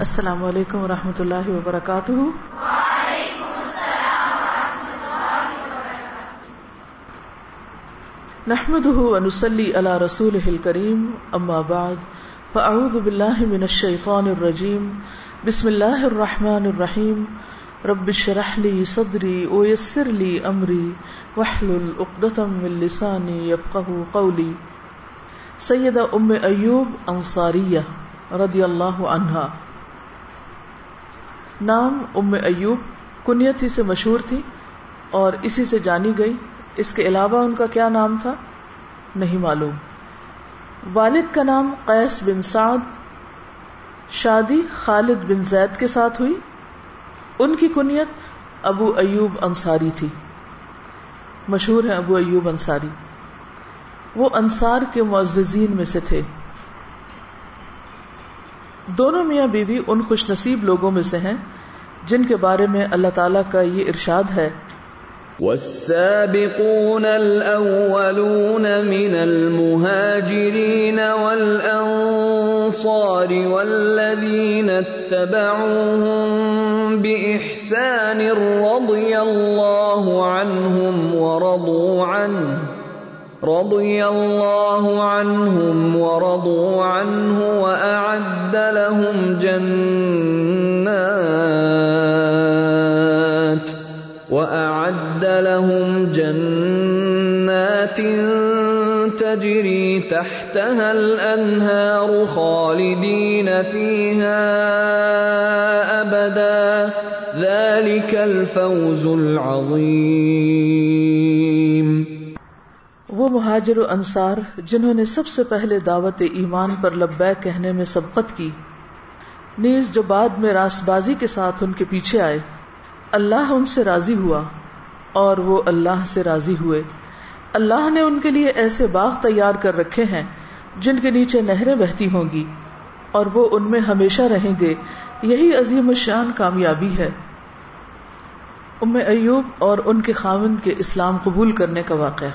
السلام علیکم و رحمۃ اللہ وبرکاتہ۔ نحمده ونصلي على رسوله الكريم اما بعد، فاعوذ بالله من الشيطان الرجيم بسم الله الرحمن الرحيم رب اشرح لي صدري ويسر لي امري واحلل عقدة من لساني يفقهوا قولي سیدہ ام ایوب انصاریہ رضی اللہ عنہا۔ نام ام ایوب کنیت ہی سے مشہور تھی اور اسی سے جانی گئی۔ اس کے علاوہ ان کا کیا نام تھا؟ نہیں معلوم۔ والد کا نام قیس بن سعد، شادی خالد بن زید کے ساتھ ہوئی۔ ان کی کنیت ابو ایوب انصاری تھی۔ مشہور ہے ابو ایوب انصاری۔ وہ انصار کے معززین میں سے تھے۔ دونوں میاں بیوی ان خوش نصیب لوگوں میں سے ہیں۔ جن کے بارے میں اللہ تعالیٰ کا یہ ارشاد ہے۔ والسابقون الأولون من المهاجرين والأنصار والذين اتبعوهم بإحسان رضي الله عنهم ورضوا عنه، رضي الله عنهم ورضوا عنه وأعد لهم جنات تجري تحتها الأنهار خالدين فيها أبدا. ذلك الفوز العظيم. وہ مہاجر و انصار جنہوں نے سب سے پہلے دعوت ایمان پر لبیک کہنے میں سبقت کی، نیز جو بعد میں راست بازی کے ساتھ ان کے پیچھے آئے، اللہ ان سے راضی ہوا اور وہ اللہ سے راضی ہوئے۔ اللہ نے ان کے لیے ایسے باغ تیار کر رکھے ہیں جن کے نیچے نہریں بہتی ہوں گی اور وہ ان میں ہمیشہ رہیں گے۔ یہی عظیم الشان کامیابی ہے۔ ام ایوب اور ان کے خاوند کے اسلام قبول کرنے کا واقعہ۔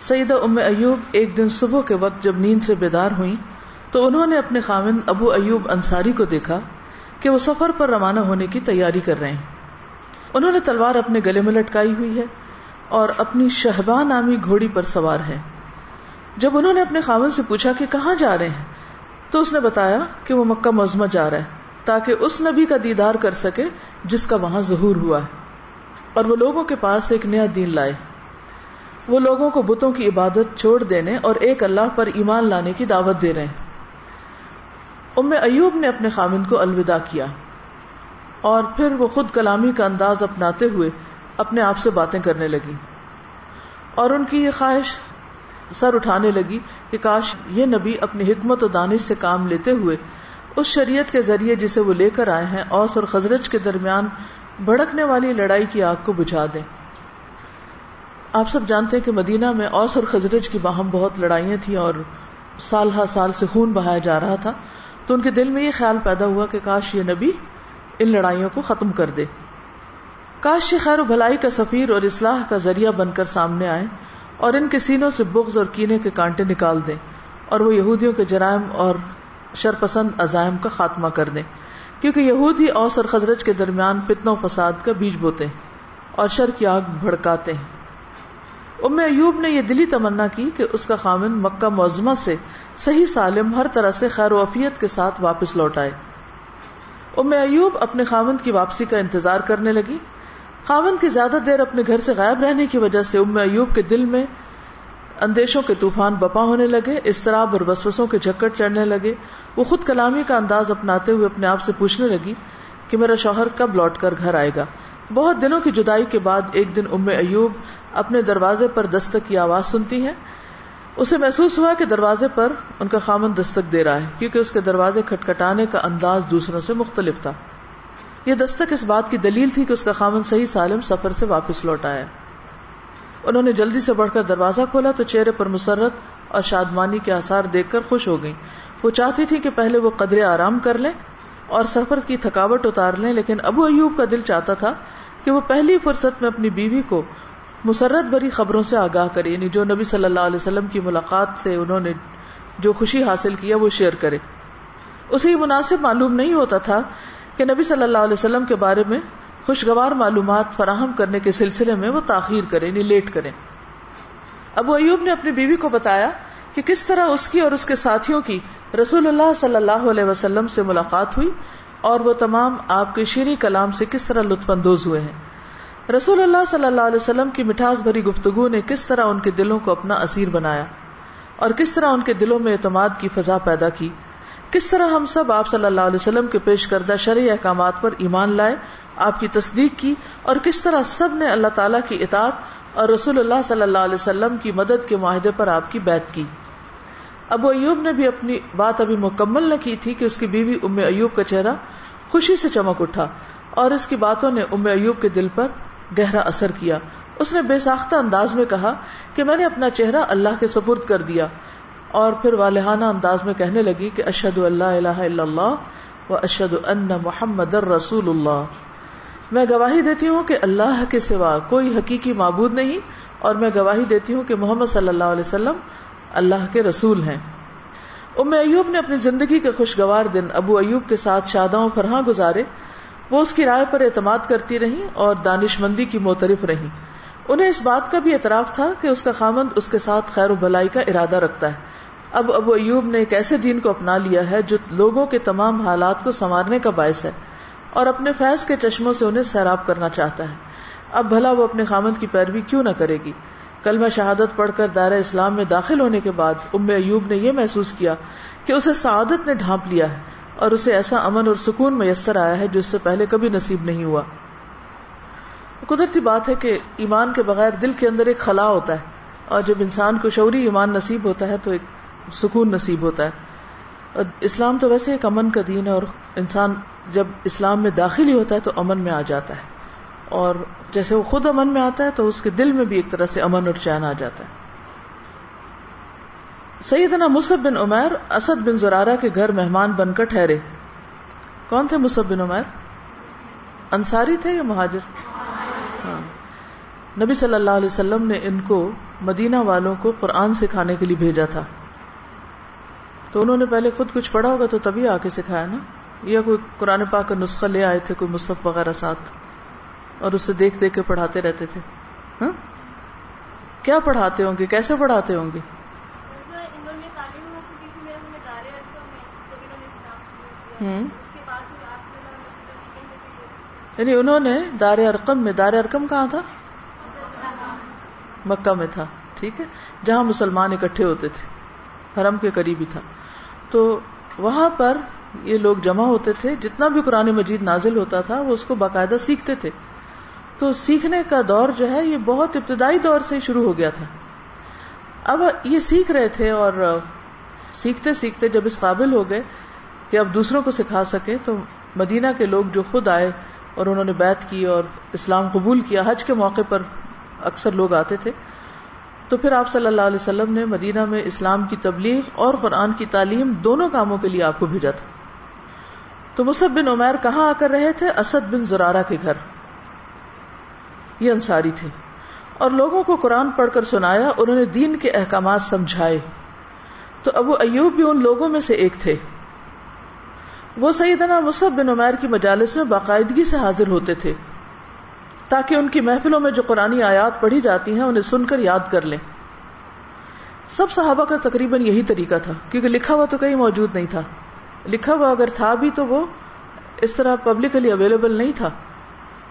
سیدہ ام ایوب ایک دن صبح کے وقت جب نیند سے بیدار ہوئی تو انہوں نے اپنے خاوند ابو ایوب انصاری کو دیکھا کہ وہ سفر پر روانہ ہونے کی تیاری کر رہے ہیں۔ انہوں نے تلوار اپنے گلے میں لٹکائی ہوئی ہے۔ اور اپنی شہبا نامی گھوڑی پر سوار ہے جب انہوں نے اپنے خاون سے پوچھا کہ کہاں جا رہے ہیں، تو اس نے بتایا کہ وہ مکہ مزمہ جا رہا ہے تاکہ اس نبی کا دیدار کر سکے جس کا وہاں ظہور ہوا ہے۔ اور وہ لوگوں کے پاس ایک نیا دین لائے۔ وہ لوگوں کو بتوں کی عبادت چھوڑ دینے اور ایک اللہ پر ایمان لانے کی دعوت دے رہے ہیں۔ ام ایوب نے اپنے خامند کو الوداع کیا اور پھر وہ خود کلامی کا انداز اپناتے ہوئے اپنے آپ سے باتیں کرنے لگی اور ان کی یہ خواہش سر اٹھانے لگی کہ کاش یہ نبی اپنی حکمت و دانش سے کام لیتے ہوئے اس شریعت کے ذریعے جسے وہ لے کر آئے ہیں اوس اور خزرج کے درمیان بھڑکنے والی لڑائی کی آگ کو بجھا دیں۔ آپ سب جانتے ہیں کہ مدینہ میں اوس اور خزرج کی باہم بہت لڑائیاں تھیں اور سال ہر سال سے خون بہایا جا رہا تھا۔ تو ان کے دل میں یہ خیال پیدا ہوا کہ کاش یہ نبی ان لڑائیوں کو ختم کر دے۔ کاش یہ خیر و بھلائی کا سفیر اور اصلاح کا ذریعہ بن کر سامنے آئے اور ان کے سینوں سے بغض اور کینے کے کانٹے نکال دیں اور وہ یہودیوں کے جرائم اور شرپسند عزائم کا خاتمہ کر دیں۔ کیونکہ یہودی اوس اور خزرج کے درمیان فتن و فساد کا بیج بوتے ہیں اور شر کی آگ بھڑکاتے ہیں۔ ام ایوب نے یہ دلی تمنا کی کہ اس کا خامن مکہ معظمہ سے صحیح سالم ہر طرح سے خیر و افیت کے ساتھ واپس لوٹ آئے۔ ام ایوب اپنے خامند کی واپسی کا انتظار کرنے لگی۔ خامند کی زیادہ دیر اپنے گھر سے غائب رہنے کی وجہ سے ام ایوب کے دل میں اندیشوں کے طوفان بپا ہونے لگے استراب اور وسوسوں کے جھکڑ چڑھنے لگے۔ وہ خود کلامی کا انداز اپناتے ہوئے اپنے آپ سے پوچھنے لگی کہ میرا شوہر کب لوٹ کر گھر آئے گا۔ بہت دنوں کی جدائی کے بعد ایک دن ام ایوب اپنے دروازے پر دستک کی آواز سنتی ہے اسے محسوس ہوا کہ دروازے پر ان کا خامن دستک دے رہا ہے، کیونکہ اس کے دروازے کھٹکھٹانے کا انداز دوسروں سے مختلف تھا۔ یہ دستک اس بات کی دلیل تھی کہ اس کا خامن صحیح سالم سفر سے واپس لوٹ آیا انہوں نے جلدی سے بڑھ کر دروازہ کھولا تو چہرے پر مسرت اور شادمانی کے آثار دیکھ کر خوش ہو گئی وہ چاہتی تھی کہ پہلے وہ قدرے آرام کر لیں اور سفر کی تھکاوٹ اتار لیں، لیکن ابو ایوب کا دل چاہتا تھا کہ وہ پہلی فرصت میں اپنی بیوی کو مسرت بری خبروں سے آگاہ کرے یعنی جو نبی صلی اللہ علیہ وسلم کی ملاقات سے انہوں نے جو خوشی حاصل کیا وہ شیئر کرے۔ اسے مناسب معلوم نہیں ہوتا تھا کہ نبی صلی اللہ علیہ وسلم کے بارے میں خوشگوار معلومات فراہم کرنے کے سلسلے میں وہ تاخیر کرے یعنی لیٹ کرے ابو ایوب نے اپنی بیوی کو بتایا کہ کس طرح اس کی اور اس کے ساتھیوں کی رسول اللہ صلی اللہ علیہ وسلم سے ملاقات ہوئی اور وہ تمام آپ کے شیریں کلام سے کس طرح لطف اندوز ہوئے ہیں۔ رسول اللہ صلی اللہ علیہ وسلم کی مٹھاس بھری گفتگو نے کس طرح ان کے دلوں کو اپنا اسیر بنایا اور کس طرح ان کے دلوں میں اعتماد کی فضا پیدا کی۔ کس طرح ہم سب آپ صلی اللہ علیہ وسلم کے پیش کردہ شرعی احکامات پر ایمان لائے، آپ کی تصدیق کی، اور کس طرح سب نے اللہ تعالیٰ کی اطاعت اور رسول اللہ صلی اللہ علیہ وسلم کی مدد کے معاہدے پر آپ کی بیعت کی۔ ابو ایوب نے بھی اپنی بات ابھی مکمل نہ کی تھی کہ اس کی بیوی ام ایوب کا چہرہ خوشی سے چمک اٹھا اور اس کی باتوں نے ام ایوب کے دل پر گہرا اثر کیا۔ اس نے بے ساختہ انداز میں کہا کہ میں نے اپنا چہرہ اللہ کے سپرد کر دیا۔ اور پھر والہانہ انداز میں کہنے لگی کہ اشد اللہ الہ الا اللہ و اشد ان محمد رسول اللہ۔ میں گواہی دیتی ہوں کہ اللہ کے سوا کوئی حقیقی معبود نہیں اور میں گواہی دیتی ہوں کہ محمد صلی اللہ علیہ وسلم اللہ کے رسول ہیں۔ ام ایوب نے اپنی زندگی کے خوشگوار دن ابو ایوب کے ساتھ شاداؤں فرحاں گزارے۔ وہ اس کی رائے پر اعتماد کرتی رہی اور دانش مندی کی موترف رہی انہیں اس بات کا بھی اعتراف تھا کہ اس کا خامند اس کے ساتھ خیر و بلائی کا ارادہ رکھتا ہے۔ اب ابو ایوب نے ایک ایسے دین کو اپنا لیا ہے جو لوگوں کے تمام حالات کو سنوارنے کا باعث ہے اور اپنے فیض کے چشموں سے انہیں سیراب کرنا چاہتا ہے۔ اب بھلا وہ اپنے خامند کی پیروی کیوں نہ کرے گی؟ کل میں شہادت پڑھ کر دائرہ اسلام میں داخل ہونے کے بعد ام ایوب نے یہ محسوس کیا کہ اسے سعادت نے ڈھانپ لیا ہے اور اسے ایسا امن اور سکون میسر آیا ہے جو اس سے پہلے کبھی نصیب نہیں ہوا۔ قدرتی بات ہے کہ ایمان کے بغیر دل کے اندر ایک خلا ہوتا ہے اور جب انسان کو شعوری ایمان نصیب ہوتا ہے تو ایک سکون نصیب ہوتا ہے۔ اور اسلام تو ویسے ایک امن کا دین ہے اور انسان جب اسلام میں داخل ہی ہوتا ہے تو امن میں آ جاتا ہے۔ اور جیسے وہ خود امن میں آتا ہے تو اس کے دل میں بھی ایک طرح سے امن اور چین آ جاتا ہے۔ سیدنا مصب بن عمیر اسد بن زرارہ کے گھر مہمان بن کر ٹھہرے۔ کون تھے مصب بن عمیر؟ انصاری تھے یا مہاجر؟ ہاں۔ نبی صلی اللہ علیہ وسلم نے ان کو مدینہ والوں کو قرآن سکھانے کے لیے بھیجا تھا۔ تو انہوں نے پہلے خود کچھ پڑھا ہوگا تو تبھی آ کے سکھایا نا؟ یا کوئی قرآن پاک کا نسخہ لے آئے تھے کوئی مصحف وغیرہ ساتھ اور اسے دیکھ دیکھ کے پڑھاتے رہتے تھے۔ ہاں؟ کیا پڑھاتے ہوں گے؟ کیسے پڑھاتے ہوں گے؟ یعنی انہوں نے دار ارقم میں دار ارقم کہاں تھا؟ مکہ میں تھا ٹھیک ہے جہاں مسلمان اکٹھے ہوتے تھے حرم کے قریب ہی تھا۔ تو وہاں پر یہ لوگ جمع ہوتے تھے۔ جتنا بھی قرآن مجید نازل ہوتا تھا، وہ اس کو باقاعدہ سیکھتے تھے۔ تو سیکھنے کا دور جو ہے، یہ بہت ابتدائی دور سے شروع ہو گیا تھا۔ اب یہ سیکھ رہے تھے اور سیکھتے سیکھتے جب اس قابل ہو گئے کہ اب دوسروں کو سکھا سکے، تو مدینہ کے لوگ جو خود آئے اور انہوں نے بیت کی اور اسلام قبول کیا، حج کے موقع پر اکثر لوگ آتے تھے۔ تو پھر آپ صلی اللہ علیہ وسلم نے مدینہ میں اسلام کی تبلیغ اور قرآن کی تعلیم دونوں کاموں کے لیے آپ کو بھیجا تھا۔ تو مصب بن عمیر کہاں آ کر رہے تھے؟ اسد بن زرارہ کے گھر۔ یہ انصاری تھے۔ اور لوگوں کو قرآن پڑھ کر سنایا، انہوں نے دین کے احکامات سمجھائے۔ تو ابو ایوب بھی ان لوگوں میں سے ایک تھے۔ وہ سیدنا مصب بن عمیر کی مجالس میں باقاعدگی سے حاضر ہوتے تھے۔ تاکہ ان کی محفلوں میں جو قرآن آیات پڑھی جاتی ہیں، انہیں سن کر یاد کر لیں۔ سب صحابہ کا تقریباً یہی طریقہ تھا، کیونکہ لکھا ہوا تو کہیں موجود نہیں تھا۔ لکھا ہوا اگر تھا بھی تو وہ اس طرح پبلکلی اویلیبل نہیں تھا۔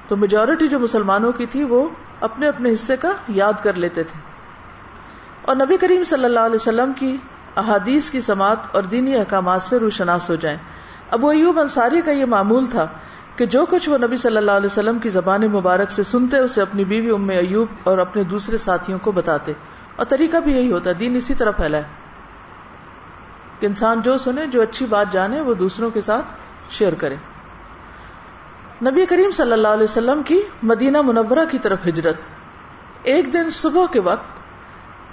تو میجورٹی جو مسلمانوں کی تھی وہ اپنے اپنے حصے کا یاد کر لیتے تھے۔ اور نبی کریم صلی اللہ علیہ وسلم کی احادیث کی سماعت اور دینی احکامات سے روشناس ہو جائیں۔ ابو ایوب انصاری کا یہ معمول تھا کہ جو کچھ وہ نبی صلی اللہ علیہ وسلم کی زبان مبارک سے سنتے، اسے اپنی بیوی ام ایوب اور اپنے دوسرے ساتھیوں کو بتاتے۔ اور طریقہ بھی یہی ہوتا ہے، دین اسی طرح پھیلا ہے۔ کہ انسان جو سنے، جو اچھی بات جانے، وہ دوسروں کے ساتھ شیئر کرے۔ نبی کریم صلی اللہ علیہ وسلم کی مدینہ منورہ کی طرف ہجرت۔ ایک دن صبح کے وقت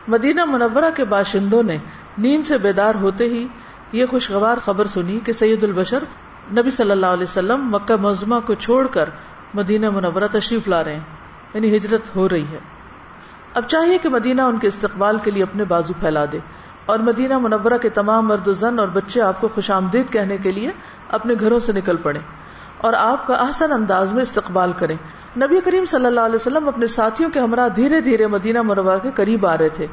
مدینہ منورہ کے باشندوں نے نیند سے بیدار ہوتے ہی یہ خوشگوار خبر سنی کہ سید البشر نبی صلی اللہ علیہ وسلم مکہ مزمہ کو چھوڑ کر مدینہ منورہ تشریف لا رہے ہیں یعنی ہجرت ہو رہی ہے۔ اب چاہیے کہ مدینہ ان کے استقبال کے لیے اپنے بازو پھیلا دے اور مدینہ منورہ کے تمام مرد و زن اور بچے آپ کو خوش آمدید کہنے کے لیے اپنے گھروں سے نکل پڑے اور آپ کا احسن انداز میں استقبال کریں نبی کریم صلی اللہ علیہ وسلم اپنے ساتھیوں کے ہمراہ دھیرے دھیرے مدینہ منورہ کے قریب آ رہے تھے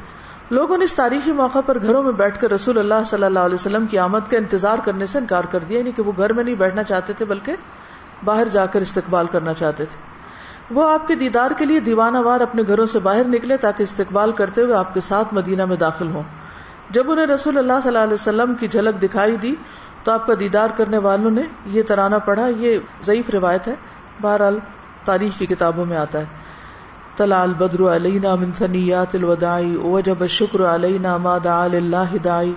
لوگوں نے اس تاریخی موقع پر گھروں میں بیٹھ کر رسول اللہ صلی اللہ علیہ وسلم کی آمد کا انتظار کرنے سے انکار کر دیا یعنی کہ وہ گھر میں نہیں بیٹھنا چاہتے تھے، بلکہ باہر جا کر استقبال کرنا چاہتے تھے۔ وہ آپ کے دیدار کے لیے دیوانہ وار اپنے گھروں سے باہر نکلے تاکہ استقبال کرتے ہوئے آپ کے ساتھ مدینہ میں داخل ہوں۔ جب انہیں رسول اللہ صلی اللہ علیہ وسلم کی جھلک دکھائی دی تو آپ کا دیدار کرنے والوں نے یہ ترانہ پڑھا۔ یہ ضعیف روایت ہے۔ بہرحال تاریخ کی کتابوں میں آتا ہے۔ طلع البدر علینا من ثنیات الوداعی وجب الشکر علینا ما دعا للہ داعی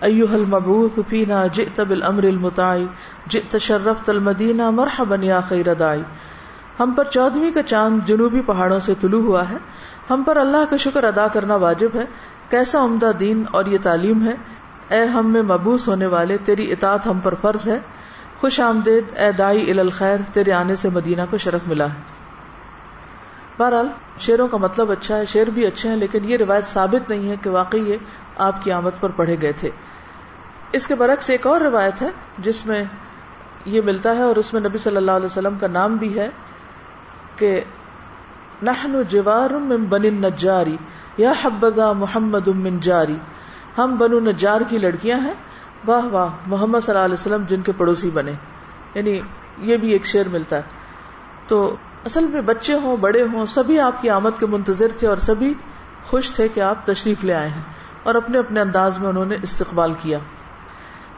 ایوہ المبعوث فینا جئت بالامر المتاعی جئت شرفت المدینہ مرحبا یا خیر داعی ہم پر چودویں کا چاند جنوبی پہاڑوں سے طلوع ہوا ہے۔ ہم پر اللہ کا شکر ادا کرنا واجب ہے۔ کیسا عمدہ دین اور یہ تعلیم ہے۔ اے ہم میں مبوس ہونے والے، تیری اطاعت ہم پر فرض ہے۔ خوش آمدید، اے دائی الخیر، تیرے آنے سے مدینہ کو شرف ملا ہے۔ بہرحال، شعروں کا مطلب اچھا ہے، شعر بھی اچھے ہیں، لیکن یہ روایت ثابت نہیں ہے کہ واقعی یہ آپ کی آمد پر پڑھے گئے تھے۔ اس کے برعکس ایک اور روایت ہے، جس میں یہ ملتا ہے اور اس میں نبی صلی اللہ علیہ وسلم کا نام بھی ہے۔ کہ نحن جوار من بن النجاری، یا حبذا محمد من جاری۔ ہم بنو نجار کی لڑکیاں ہیں۔ واہ واہ، محمد صلی اللہ علیہ وسلم جن کے پڑوسی بنے۔ یعنی یہ بھی ایک شعر ملتا ہے۔ تو اصل میں بچے ہوں، بڑے ہوں، سبھی آپ کی آمد کے منتظر تھے اور سبھی خوش تھے کہ آپ تشریف لے آئے ہیں اور اپنے اپنے انداز میں انہوں نے استقبال کیا۔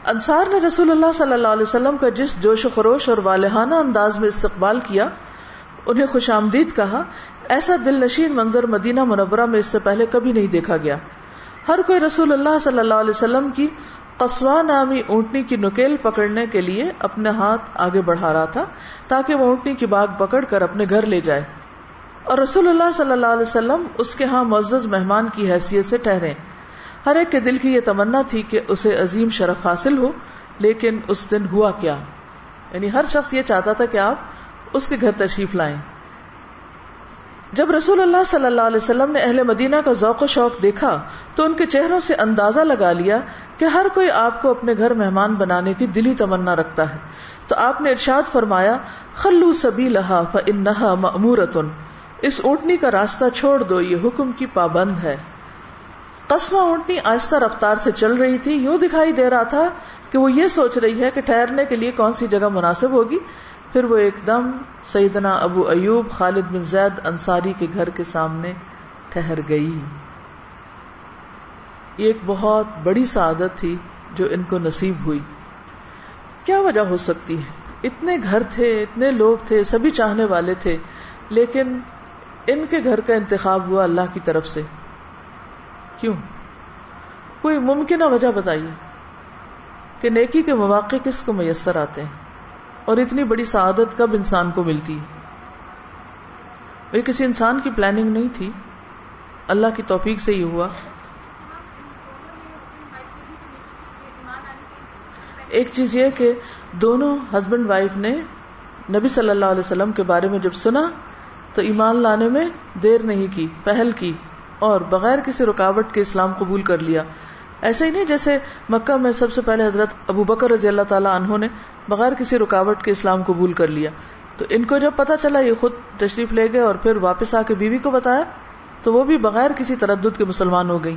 انصار نے رسول اللہ صلی اللہ علیہ وسلم کا جس جوش و خروش اور والہانہ انداز میں استقبال کیا انہیں خوش آمدید کہا، ایسا دل نشین منظر مدینہ منورہ میں اس سے پہلے کبھی نہیں دیکھا گیا۔ ہر کوئی رسول اللہ صلی اللہ علیہ وسلم کی قصوا نامی اونٹنی کی نکیل پکڑنے کے لیے اپنے ہاتھ آگے بڑھا رہا تھا تاکہ وہ اونٹنی کی باغ پکڑ کر اپنے گھر لے جائے۔ اور رسول اللہ صلی اللہ علیہ وسلم اس کے ہاں معزز مہمان کی حیثیت سے ٹھہرے۔ ہر ایک کے دل کی یہ تمنا تھی کہ اسے عظیم شرف حاصل ہو، لیکن اس دن ہوا کیا؟ یعنی ہر شخص یہ چاہتا تھا کہ آپ اس کے گھر تشریف لائیں۔ جب رسول اللہ صلی اللہ علیہ وسلم نے اہل مدینہ کا ذوق و شوق دیکھا، تو ان کے چہروں سے اندازہ لگا لیا کہ ہر کوئی آپ کو اپنے گھر مہمان بنانے کی دلی تمنا رکھتا ہے۔ تو آپ نے ارشاد فرمایا، خلو سبھی لہا فنحا ممورتن اس اونٹنی کا راستہ چھوڑ دو، یہ حکم کی پابند ہے۔ قسمہ اونٹنی آہستہ رفتار سے چل رہی تھی، یوں دکھائی دے رہا تھا کہ وہ یہ سوچ رہی ہے کہ ٹھہرنے کے لیے کون سی جگہ مناسب ہوگی۔ پھر وہ ایک دم سیدنا ابو ایوب خالد بن زید انصاری کے گھر کے سامنے ٹھہر گئی۔ یہ ایک بہت بڑی سعادت تھی جو ان کو نصیب ہوئی۔ کیا وجہ ہو سکتی ہے؟ اتنے گھر تھے، اتنے لوگ تھے، سبھی چاہنے والے تھے، لیکن ان کے گھر کا انتخاب ہوا اللہ کی طرف سے۔ کیوں؟ کوئی ممکنہ وجہ بتائیے کہ نیکی کے مواقع کس کو میسر آتے ہیں؟ اور اتنی بڑی سعادت کب انسان کو ملتی؟ یہ کسی انسان کی پلاننگ نہیں تھی۔ اللہ کی توفیق سے یہ ہوا۔ ایک چیز یہ کہ دونوں ہسبینڈ وائف نے نبی صلی اللہ علیہ وسلم کے بارے میں جب سنا، تو ایمان لانے میں دیر نہیں کی، پہل کی اور بغیر کسی رکاوٹ کے اسلام قبول کر لیا۔ ایسا ہی نہیں جیسے مکہ میں سب سے پہلے حضرت ابو بکر رضی اللہ تعالیٰ عنہ نے بغیر کسی رکاوٹ کے اسلام قبول کر لیا۔ تو ان کو جب پتا چلا یہ خود تشریف لے گئے اور پھر واپس آ کے بیوی کو بتایا، تو وہ بھی بغیر کسی تردد کے مسلمان ہو گئی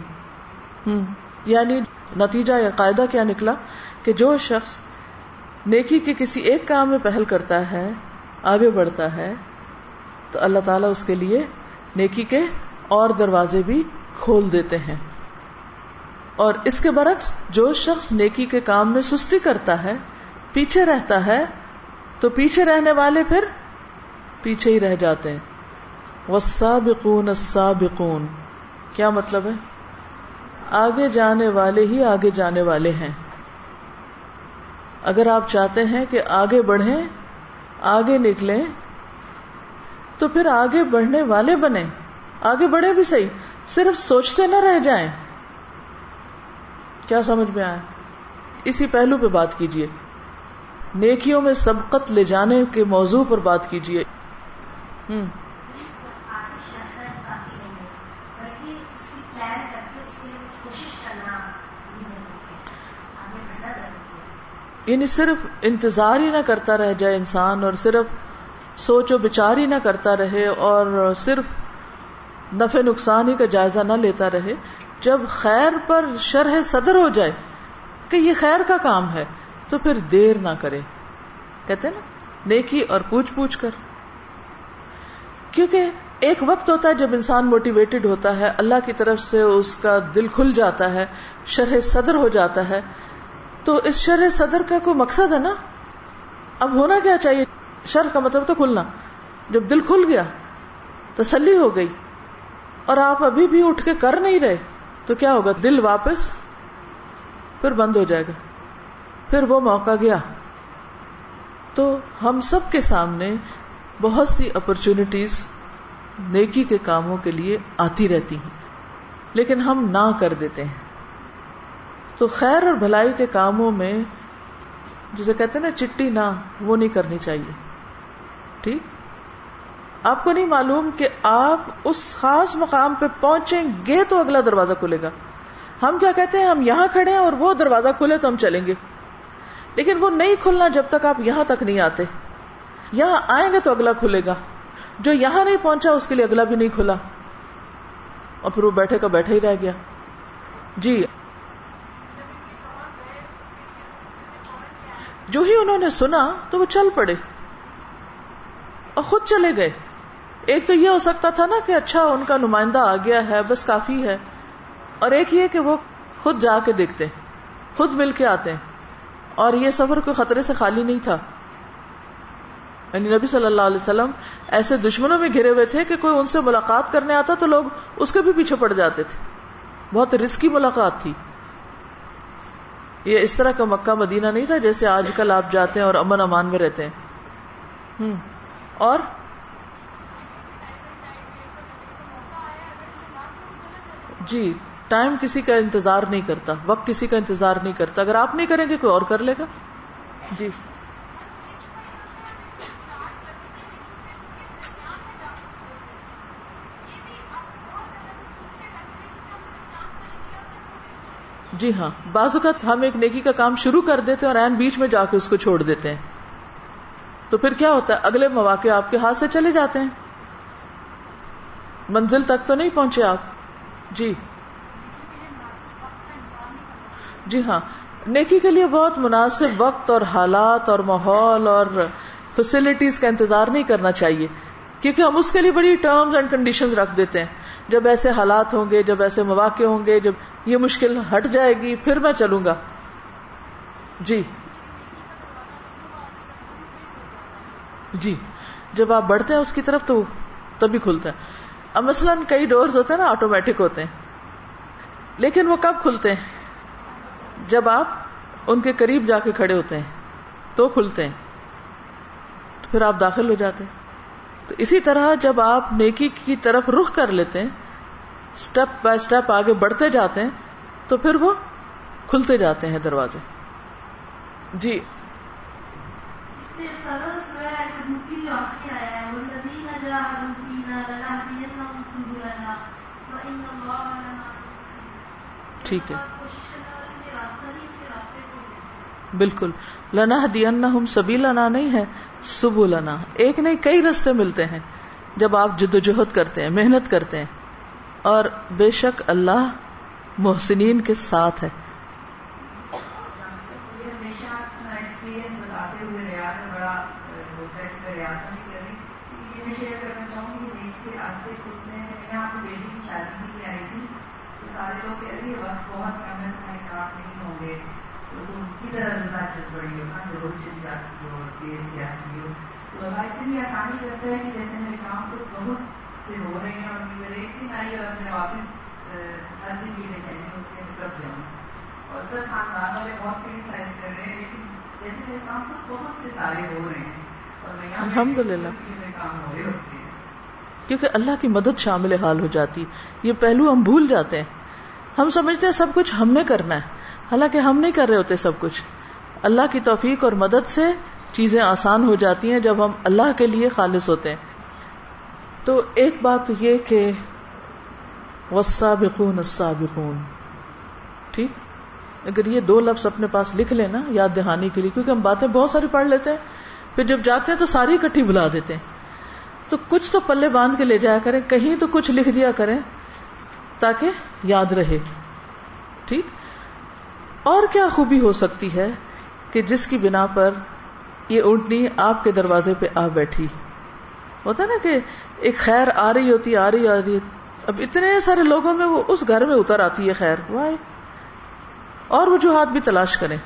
ہوں یعنی نتیجہ یا قاعدہ کیا نکلا کہ جو شخص نیکی کے کسی ایک کام میں پہل کرتا ہے، آگے بڑھتا ہے، تو اللہ تعالیٰ اس کے لیے نیکی کے اور دروازے بھی کھول دیتے ہیں۔ اور اس کے برعکس جو شخص نیکی کے کام میں سستی کرتا ہے، پیچھے رہتا ہے، تو پیچھے رہنے والے پھر پیچھے ہی رہ جاتے ہیں۔ والسابقون السابقون۔ کیا مطلب ہے؟ آگے جانے والے ہی آگے جانے والے ہیں۔ اگر آپ چاہتے ہیں کہ آگے بڑھیں، آگے نکلیں، تو پھر آگے بڑھنے والے بنے آگے بڑھے بھی صحیح، صرف سوچتے نہ رہ جائیں۔ کیا سمجھ میں آیا؟ اسی پہلو پہ بات کیجیے نیکیوں میں سبقت لے جانے کے موضوع پر بات کیجیے یعنی صرف انتظار ہی نہ کرتا رہ جائے انسان اور صرف سوچ و بچار ہی نہ کرتا رہے اور صرف نفع نقصان ہی کا جائزہ نہ لیتا رہے۔ جب خیر پر شرح صدر ہو جائے کہ یہ خیر کا کام ہے، تو پھر دیر نہ کرے۔ کہتے نا، نیکی اور پوچھ پوچھ کر۔ کیونکہ ایک وقت ہوتا ہے جب انسان موٹیویٹڈ ہوتا ہے، اللہ کی طرف سے اس کا دل کھل جاتا ہے، شرح صدر ہو جاتا ہے۔ تو اس شرح صدر کا کوئی مقصد ہے نا؟ اب ہونا کیا چاہیے؟ شر کا مطلب تو کھلنا۔ جب دل کھل گیا، تسلی ہو گئی اور آپ ابھی بھی اٹھ کے کر نہیں رہے تو کیا ہوگا؟ دل واپس پھر بند ہو جائے گا۔ پھر وہ موقع گیا۔ تو ہم سب کے سامنے بہت سی اپرچونٹیز نیکی کے کاموں کے لیے آتی رہتی ہیں۔ لیکن ہم نہ کر دیتے ہیں۔ تو خیر اور بھلائی کے کاموں میں جسے کہتے ہیں نا، چٹی نہ، وہ نہیں کرنی چاہیے۔ ٹھیک؟ آپ کو نہیں معلوم کہ آپ اس خاص مقام پہ پہنچیں گے تو اگلا دروازہ کھلے گا۔ ہم کیا کہتے ہیں؟ ہم یہاں کھڑے ہیں اور وہ دروازہ کھلے تو ہم چلیں گے۔ لیکن وہ نہیں کھلنا جب تک آپ یہاں تک نہیں آتے۔ یہاں آئیں گے تو اگلا کھلے گا۔ جو یہاں نہیں پہنچا، اس کے لیے اگلا بھی نہیں کھلا۔ اور پھر وہ بیٹھے کا بیٹھا ہی رہ گیا۔ جی۔ جو ہی انہوں نے سنا تو وہ چل پڑے اور خود چلے گئے۔ ایک تو یہ ہو سکتا تھا نا کہ اچھا ان کا نمائندہ آ گیا ہے، بس کافی ہے۔ اور ایک یہ کہ وہ خود جا کے دیکھتے خود مل کے آتے اور یہ سفر کوئی خطرے سے خالی نہیں تھا۔ یعنی نبی صلی اللہ علیہ وسلم ایسے دشمنوں میں گھرے ہوئے تھے کہ کوئی ان سے ملاقات کرنے آتا تو لوگ اس کے بھی پیچھے پڑ جاتے تھے۔ بہت رسکی ملاقات تھی۔ یہ اس طرح کا مکہ مدینہ نہیں تھا جیسے آج کل آپ جاتے ہیں اور امن امان میں رہتے ہیں۔ اور جی ٹائم کسی کا انتظار نہیں کرتا، وقت کسی کا انتظار نہیں کرتا۔ اگر آپ نہیں کریں گے، کوئی اور کر لے گا؟ جی۔ جی ہاں۔ بعض اوقات ہم ایک نیکی کا کام شروع کر دیتے اور این بیچ میں جا کے اس کو چھوڑ دیتے ہیں۔ تو پھر کیا ہوتا ہے؟ اگلے مواقع آپ کے ہاتھ سے چلے جاتے ہیں۔ منزل تک تو نہیں پہنچے آپ۔ جی۔ جی ہاں۔ نیکی کے لیے بہت مناسب وقت اور حالات اور ماحول اور فیسلٹیز کا انتظار نہیں کرنا چاہیے۔ کیونکہ ہم اس کے لیے بڑی ٹرمز اینڈ کنڈیشن رکھ دیتے ہیں۔ جب ایسے حالات ہوں گے، جب ایسے مواقع ہوں گے، جب یہ مشکل ہٹ جائے گی، پھر میں چلوں گا۔ جی۔ جی۔ جب آپ بڑھتے ہیں اس کی طرف تو تبھی کھلتا ہے۔ اب مثلاً کئی ڈورز ہوتے ہیں نا آٹومیٹک ہوتے ہیں۔ لیکن وہ کب کھلتے ہیں؟ جب آپ ان کے قریب جا کے کھڑے ہوتے ہیں، تو کھلتے ہیں۔ تو پھر آپ داخل ہو جاتے ہیں۔ تو اسی طرح جب آپ نیکی کی طرف رخ کر لیتے ہیں اسٹیپ بائی اسٹیپ آگے بڑھتے جاتے ہیں، تو پھر وہ کھلتے جاتے ہیں دروازے۔ جی۔ ٹھیک ہے۔ بالکل۔ لنا دینا ہم سبھی لنا نہیں ہے سب لنا ایک نہیں کئی رستے ملتے ہیں۔ جب آپ جدوجہد کرتے ہیں، محنت کرتے ہیں۔ اور بے شک اللہ محسنین کے ساتھ ہے سارے لوگ کہہ رہی وقت بہت کم ہے تمہیں کام نہیں ہوں گے تو ہو روز چل جاتی ہو آتی ہو تو اللہ اتنی آسانی کرتا ہے کہ جیسے میرے کام تو بہت سے ہو رہے ہیں اور میرے آئی اور میں واپس ہر دن یہ ہوتی ہے کب جاؤں اور سر خاندان والے بہت کرٹیسائز کر رہے ہیں لیکن جیسے میرے کام تو بہت سے سارے ہو رہے ہیں اور میں الحمد للہ کام ہو رہے ہوتے ہیں کیونکہ اللہ کی مدد شامل حال ہو جاتی یہ پہلو ہم بھول جاتے ہیں ہم سمجھتے ہیں سب کچھ ہم نے کرنا ہے حالانکہ ہم نہیں کر رہے ہوتے سب کچھ۔ اللہ کی توفیق اور مدد سے چیزیں آسان ہو جاتی ہیں جب ہم اللہ کے لیے خالص ہوتے ہیں۔ تو ایک بات یہ کہ السابقون۔ ٹھیک؟ اگر یہ دو لفظ اپنے پاس لکھ لیں نا یاد دہانی کے لیے، کیونکہ ہم باتیں بہت ساری پڑھ لیتے ہیں، پھر جب جاتے ہیں تو ساری اکٹھی بلا دیتے ہیں۔ تو کچھ تو پلے باندھ کے لے جایا کریں، کہیں تو کچھ لکھ دیا کریں تاکہ یاد رہے۔ ٹھیک؟ اور کیا خوبی ہو سکتی ہے کہ جس کی بنا پر یہ اونٹنی آپ کے دروازے پہ آ بیٹھی؟ ہوتا نا کہ ایک خیر آ رہی ہوتی، آ رہی آ رہی۔ اب اتنے سارے لوگوں میں وہ اس گھر میں اتر آتی ہے خیر وائے اور وجوہات بھی تلاش کریں۔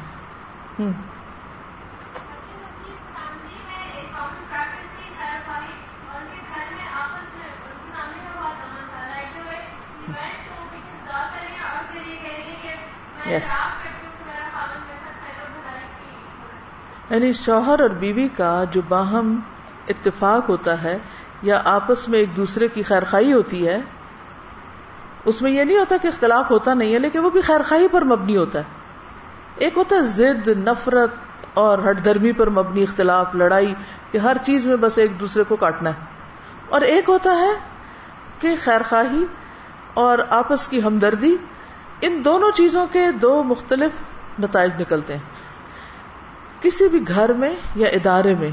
ہوں۔ یس یعنی شوہر اور بیوی کا جو باہم اتفاق ہوتا ہے یا آپس میں ایک دوسرے کی خیر خائی ہوتی ہے، اس میں یہ نہیں ہوتا کہ اختلاف ہوتا نہیں ہے، لیکن وہ بھی خیر خائی پر مبنی ہوتا ہے۔ ایک ہوتا ہے ضد، نفرت اور ہٹ دھرمی پر مبنی اختلاف، لڑائی، کہ ہر چیز میں بس ایک دوسرے کو کاٹنا ہے۔ اور ایک ہوتا ہے کہ خیر خواہی اور آپس کی ہمدردی ان دونوں چیزوں کے دو مختلف نتائج نکلتے ہیں۔ کسی بھی گھر میں یا ادارے میں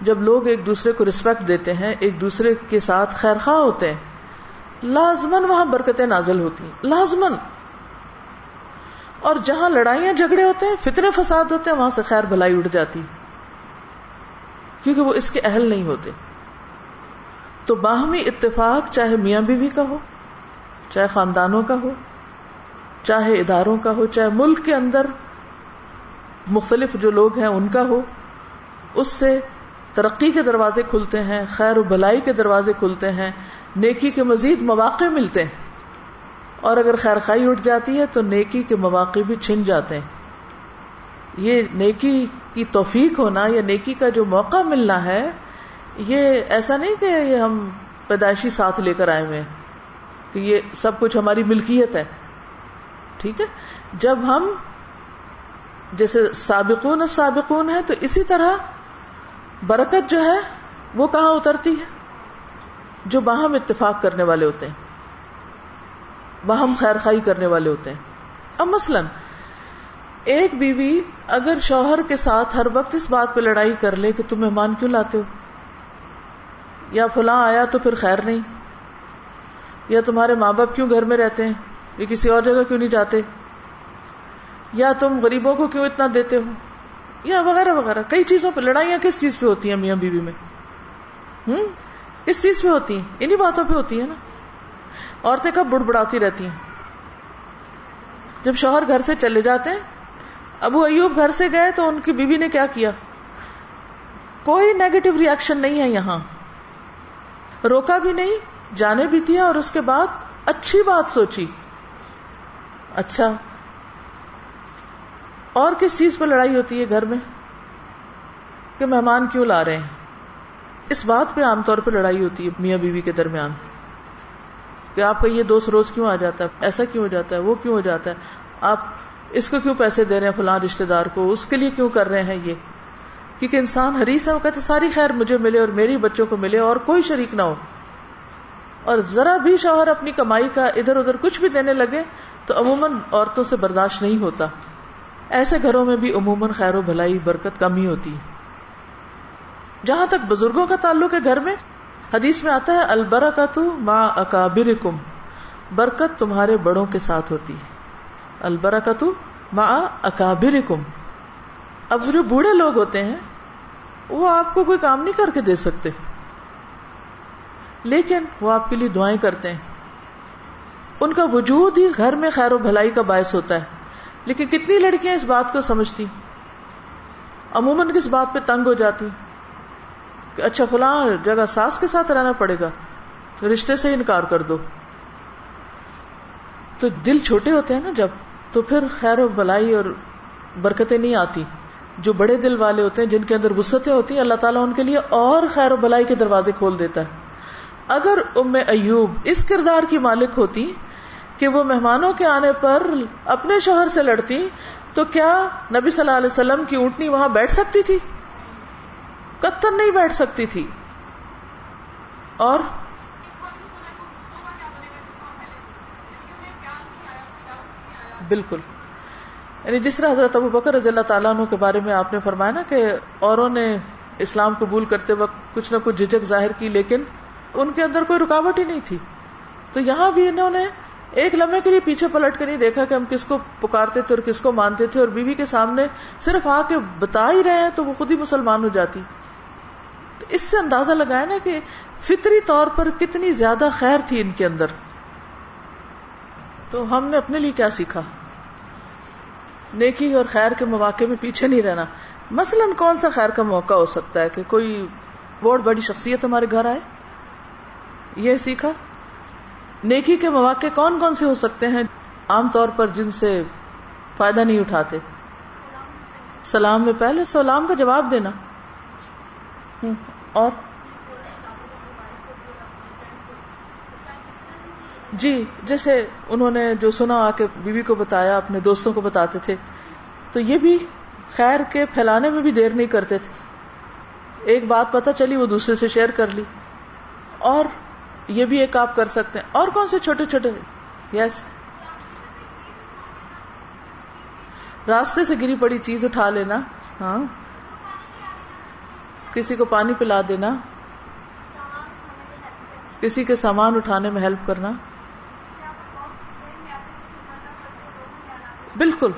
جب لوگ ایک دوسرے کو ریسپیکٹ دیتے ہیں، ایک دوسرے کے ساتھ خیر خواہ ہوتے ہیں لازمن وہاں برکتیں نازل ہوتی ہیں لازمن اور جہاں لڑائیاں جھگڑے ہوتے ہیں فطرے فساد ہوتے ہیں، وہاں سے خیر بھلائی اٹھ جاتی کیونکہ وہ اس کے اہل نہیں ہوتے۔ تو باہمی اتفاق چاہے میاں بیوی کا ہو، چاہے خاندانوں کا ہو چاہے اداروں کا ہو، چاہے ملک کے اندر مختلف جو لوگ ہیں ان کا ہو، اس سے ترقی کے دروازے کھلتے ہیں، خیر و بلائی کے دروازے کھلتے ہیں، نیکی کے مزید مواقع ملتے ہیں۔ اور اگر خیر خائی اٹھ جاتی ہے تو نیکی کے مواقع بھی چھن جاتے ہیں۔ یہ نیکی کی توفیق ہونا یا نیکی کا جو موقع ملنا ہے، یہ ایسا نہیں کہ یہ ہم پیدائشی ساتھ لے کر آئے ہوئے کہ یہ سب کچھ ہماری ملکیت ہے۔ ٹھیک ہے؟ جب ہم جیسے سابقون سابقون ہے تو اسی طرح برکت جو ہے وہ کہاں اترتی ہے؟ جو باہم اتفاق کرنے والے ہوتے ہیں باہم خیر خائی کرنے والے ہوتے ہیں۔ اب مثلا ایک بیوی اگر شوہر کے ساتھ ہر وقت اس بات پہ لڑائی کر لے کہ تم مہمان کیوں لاتے ہو؟ یا فلاں آیا تو پھر خیر نہیں؟ یا تمہارے ماں باپ کیوں گھر میں رہتے ہیں؟ یہ کسی اور جگہ کیوں نہیں جاتے؟ یا تم غریبوں کو کیوں اتنا دیتے ہو؟ یا وغیرہ وغیرہ۔ کئی چیزوں پہ لڑائیاں کس چیز پہ ہوتی ہیں میاں بیوی میں؟ ہوں کس چیز پہ ہوتی ہیں۔ انہیں باتوں پہ ہوتی ہیں نا۔ عورتیں کب بڑ بڑاتی رہتی ہیں؟ جب شوہر گھر سے چلے جاتے ہیں، ابو ایوب گھر سے گئے تو ان کی بیوی نے کیا کیا؟ کوئی نیگیٹو ریئیکشن نہیں ہے یہاں۔ روکا بھی نہیں، جانے بھی دیا اور اس کے بعد اچھی بات سوچی۔ اچھا اور کس چیز پہ لڑائی ہوتی ہے گھر میں کہ مہمان کیوں لا رہے ہیں؟ اس بات پہ عام طور پہ لڑائی ہوتی ہے میاں بیوی کے درمیان کہ آپ کا یہ دوست روز کیوں آ جاتا ہے؟ ایسا کیوں ہو جاتا ہے؟ وہ کیوں ہو جاتا ہے؟ آپ اس کو کیوں پیسے دے رہے ہیں؟ فلاں رشتے دار کو اس کے لیے کیوں کر رہے ہیں یہ؟ کیونکہ انسان حریص ہے، وہ کہتے ساری خیر مجھے ملے اور میری بچوں کو ملے اور کوئی شریک نہ ہو۔ اور ذرا بھی شوہر اپنی کمائی کا ادھر ادھر کچھ بھی دینے لگے تو عموماً عورتوں سے برداشت نہیں ہوتا۔ ایسے گھروں میں بھی عموماً خیر و بھلائی، برکت کم ہی ہوتی۔ ہے جہاں تک بزرگوں کا تعلق ہے گھر میں، حدیث میں آتا ہے البرا کا تو ماں اکابر کم برکت تمہارے بڑوں کے ساتھ ہوتی۔ ہے البرا کا تو ماں اکابر کم اب جو بوڑھے لوگ ہوتے ہیں، وہ آپ کو کوئی کام نہیں کر کے دے سکتے۔ لیکن وہ آپ کے لیے دعائیں کرتے ہیں۔ ان کا وجود ہی گھر میں خیر و بھلائی کا باعث ہوتا ہے۔ لیکن کتنی لڑکیاں اس بات کو سمجھتی؟ عموماً کس بات پہ تنگ ہو جاتی کہ اچھا فلاں جگہ ساس کے ساتھ رہنا پڑے گا، رشتے سے انکار کر دو۔ تو دل چھوٹے ہوتے ہیں نا جب، تو پھر خیر و بلائی اور برکتیں نہیں آتی۔ جو بڑے دل والے ہوتے ہیں، جن کے اندر وسطیں ہوتی ہیں، اللہ تعالیٰ ان کے لیے اور خیر و بلائی کے دروازے کھول دیتا ہے۔ اگر ام ایوب اس کردار کی مالک ہوتی کہ وہ مہمانوں کے آنے پر اپنے شوہر سے لڑتی تو کیا نبی صلی اللہ علیہ وسلم کی اونٹنی وہاں بیٹھ سکتی تھی؟ کتن نہیں بیٹھ سکتی تھی۔ اور بالکل۔ یعنی جس طرح حضرت ابو بکر رضی اللہ تعالیٰ عنہ کے بارے میں آپ نے فرمایا نا کہ اوروں نے اسلام قبول کرتے وقت کچھ نہ کچھ جھجک ظاہر کی لیکن ان کے اندر کوئی رکاوٹ ہی نہیں تھی۔ تو یہاں بھی انہوں نے ایک لمحے کے لیے پیچھے پلٹ کے نہیں دیکھا کہ ہم کس کو پکارتے تھے اور کس کو مانتے تھے اور بیوی کے سامنے صرف آ کے بتا ہی رہے ہیں تو وہ خود ہی مسلمان ہو جاتی۔ تو اس سے اندازہ لگایا نا کہ فطری طور پر کتنی زیادہ خیر تھی ان کے اندر۔ تو ہم نے اپنے لیے کیا سیکھا؟ نیکی اور خیر کے مواقع میں پیچھے نہیں رہنا۔ مثلا کون سا خیر کا موقع ہو سکتا ہے کہ کوئی بہت بڑی شخصیت ہمارے گھر آئے؟ یہ سیکھا؟ نیکی کے مواقع کون کون سے ہو سکتے ہیں عام طور پر جن سے فائدہ نہیں اٹھاتے؟ سلام میں پہلے سلام کا جواب دینا۔ اور؟ جی جیسے انہوں نے جو سنا آ کے بیوی کو بتایا، اپنے دوستوں کو بتاتے تھے، تو یہ بھی خیر کے پھیلانے میں بھی دیر نہیں کرتے تھے۔ ایک بات پتا چلی، وہ دوسرے سے شیئر کر لی۔ اور یہ بھی ایک آپ کر سکتے ہیں۔ اور کون سے چھوٹے چھوٹے؟ یس راستے سے گری پڑی چیز اٹھا لینا۔ ہاں۔ کسی کو پانی پلا دینا۔ کسی کے سامان اٹھانے میں ہیلپ کرنا۔ بالکل۔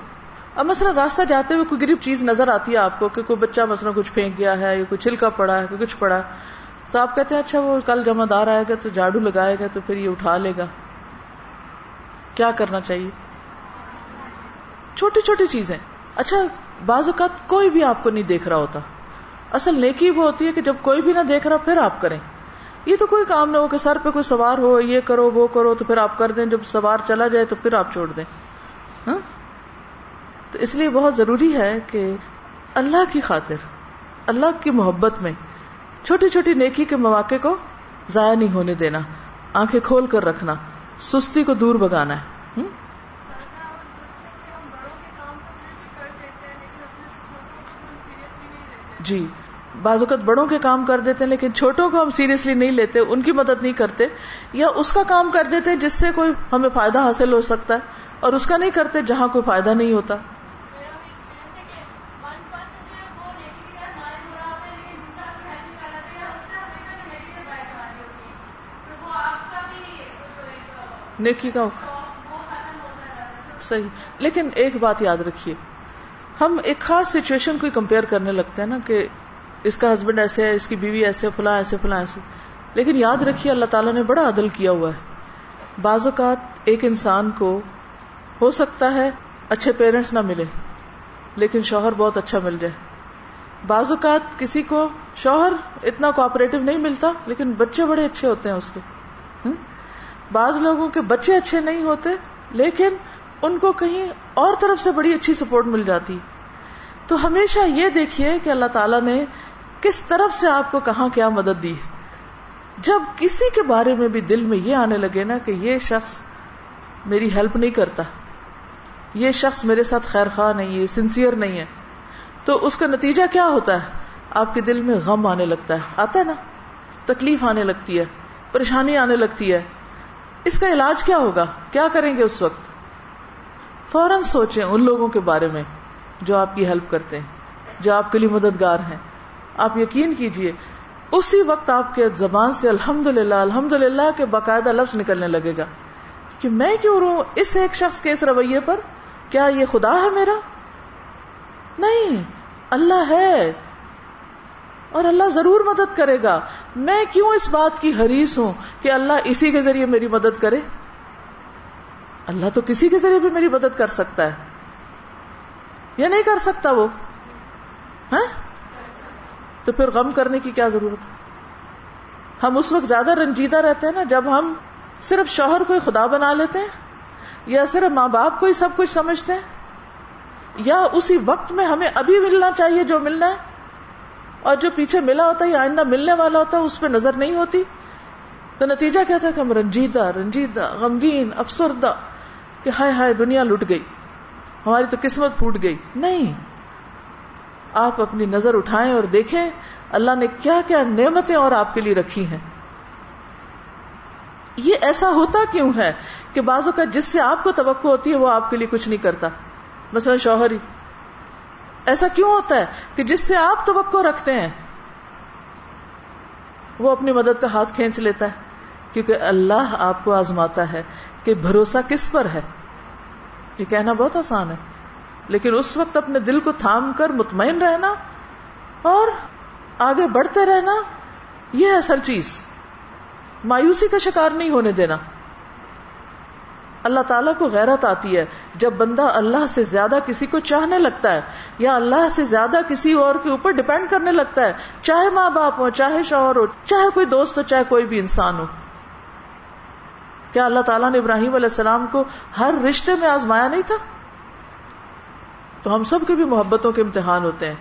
اب مثلا راستہ جاتے ہوئے کوئی غریب چیز نظر آتی ہے آپ کو کہ کوئی بچہ مثلا کچھ پھینک گیا ہے یا کوئی چھلکا پڑا ہے کچھ پڑا ہے۔ تو آپ کہتے ہیں اچھا وہ کل جمع دار آئے گا تو جھاڑو لگائے گا تو پھر یہ اٹھا لے گا۔ کیا کرنا چاہیے؟ چھوٹی چھوٹی چیزیں۔ اچھا بعض اوقات کوئی بھی آپ کو نہیں دیکھ رہا ہوتا۔ اصل نیکی وہ ہوتی ہے کہ جب کوئی بھی نہ دیکھ رہا، پھر آپ کریں۔ یہ تو کوئی کام نہ ہو کہ سر پہ کوئی سوار ہو، یہ کرو، وہ کرو، تو پھر آپ کر دیں۔ جب سوار چلا جائے تو پھر آپ چھوڑ دیں۔ ہاں؟ تو اس لیے بہت ضروری ہے کہ اللہ کی خاطر، اللہ کی محبت میں چھوٹی چھوٹی نیکی کے مواقع کو ضائع نہیں ہونے دینا، آنکھیں کھول کر رکھنا، سستی کو دور بگانا ہے جی بعض اوقات بڑوں کے کام کر دیتے ہیں، لیکن چھوٹوں کو ہم سیریسلی نہیں لیتے، ان کی مدد نہیں کرتے، یا اس کا کام کر دیتے ہیں جس سے کوئی ہمیں فائدہ حاصل ہو سکتا ہے، اور اس کا نہیں کرتے جہاں کوئی فائدہ نہیں ہوتا۔ نیکی کا صحیح۔ لیکن ایک بات یاد رکھیے۔ ہم ایک خاص سچویشن کو کمپیئر کرنے لگتے ہیں نا کہ اس کا ہسبینڈ ایسے ہے، اس کی بیوی ایسے فلاں ایسے فلاں ایسے۔ لیکن یاد رکھیے، اللہ تعالیٰ نے بڑا عدل کیا ہوا ہے۔ بعض اوقات ایک انسان کو ہو سکتا ہے اچھے پیرنٹس نہ ملے، لیکن شوہر بہت اچھا مل جائے۔ بعض اوقات کسی کو شوہر اتنا کوآپریٹو نہیں ملتا، لیکن بچے بڑے اچھے ہوتے ہیں اس کے۔ بعض لوگوں کے بچے اچھے نہیں ہوتے، لیکن ان کو کہیں اور طرف سے بڑی اچھی سپورٹ مل جاتی۔ تو ہمیشہ یہ دیکھیے کہ اللہ تعالیٰ نے کس طرف سے آپ کو کہاں کیا مدد دی جب کسی کے بارے میں بھی دل میں یہ آنے لگے نا کہ یہ شخص میری ہیلپ نہیں کرتا، یہ شخص میرے ساتھ خیر خواہ نہیں ہے سنسیئر نہیں ہے، تو اس کا نتیجہ کیا ہوتا ہے؟ آپ کے دل میں غم آنے لگتا ہے، آتا ہے نا؟ تکلیف آنے لگتی ہے، پریشانی آنے لگتی ہے۔ اس کا علاج کیا ہوگا؟ کیا کریں گے اس وقت؟ فوراً سوچیں ان لوگوں کے بارے میں جو آپ کی ہیلپ کرتے ہیں، جو آپ کے لیے مددگار ہیں۔ آپ یقین کیجیے، اسی وقت آپ کے زبان سے الحمد للہ الحمد للہ کے باقاعدہ لفظ نکلنے لگے گا کہ میں کیوں رہوں اس ایک شخص کے اس رویے پر کیا یہ خدا ہے میرا؟ نہیں، اللہ ہے۔ اور اللہ ضرور مدد کرے گا۔ میں کیوں اس بات کی حریص ہوں کہ اللہ اسی کے ذریعے میری مدد کرے؟ اللہ تو کسی کے ذریعے بھی میری مدد کر سکتا ہے۔ یا نہیں کر سکتا وہ۔ ہاں؟ تو پھر غم کرنے کی کیا ضرورت ہم اس وقت زیادہ رنجیدہ رہتے ہیں نا جب ہم صرف شوہر کو خدا بنا لیتے ہیں، یا صرف ماں باپ کو ہی سب کچھ سمجھتے ہیں، یا اسی وقت میں ہمیں ابھی ملنا چاہیے جو ملنا ہے۔ اور جو پیچھے ملا ہوتا ہے یا آئندہ ملنے والا ہوتا ہے، اس پہ نظر نہیں ہوتی۔ تو نتیجہ کیا تھا کہ ہم رنجیدہ رنجیدہ، غمگین، افسردہ، کہ ہائے ہائے دنیا لٹ گئی۔ ہماری تو قسمت پھوٹ گئی۔ نہیں۔ آپ اپنی نظر اٹھائیں اور دیکھیں، اللہ نے کیا کیا نعمتیں اور آپ کے لیے رکھی ہیں۔ یہ ایسا ہوتا کیوں ہے کہ بازو کا جس سے آپ کو توقع ہوتی ہے، وہ آپ کے لیے کچھ نہیں کرتا۔ مثلا شوہر ہی ایسا کیوں ہوتا ہے کہ جس سے آپ توقع رکھتے ہیں، وہ اپنی مدد کا ہاتھ کھینچ لیتا ہے، کیونکہ اللہ آپ کو آزماتا ہے کہ بھروسہ کس پر ہے۔ یہ کہنا بہت آسان ہے، لیکن اس وقت اپنے دل کو تھام کر مطمئن رہنا اور آگے بڑھتے رہنا، یہ ہے اصل چیز۔ مایوسی کا شکار نہیں ہونے دینا۔ اللہ تعالیٰ کو غیرت آتی ہے۔ جب بندہ اللہ سے زیادہ کسی کو چاہنے لگتا ہے یا اللہ سے زیادہ کسی اور کے اوپر ڈپینڈ کرنے لگتا ہے، چاہے ماں باپ ہو چاہے شوہر ہو چاہے کوئی دوست ہو، چاہے کوئی بھی انسان ہو۔ کیا اللہ تعالیٰ نے ابراہیم علیہ السلام کو ہر رشتے میں آزمایا نہیں تھا؟ تو ہم سب کے بھی محبتوں کے امتحان ہوتے ہیں۔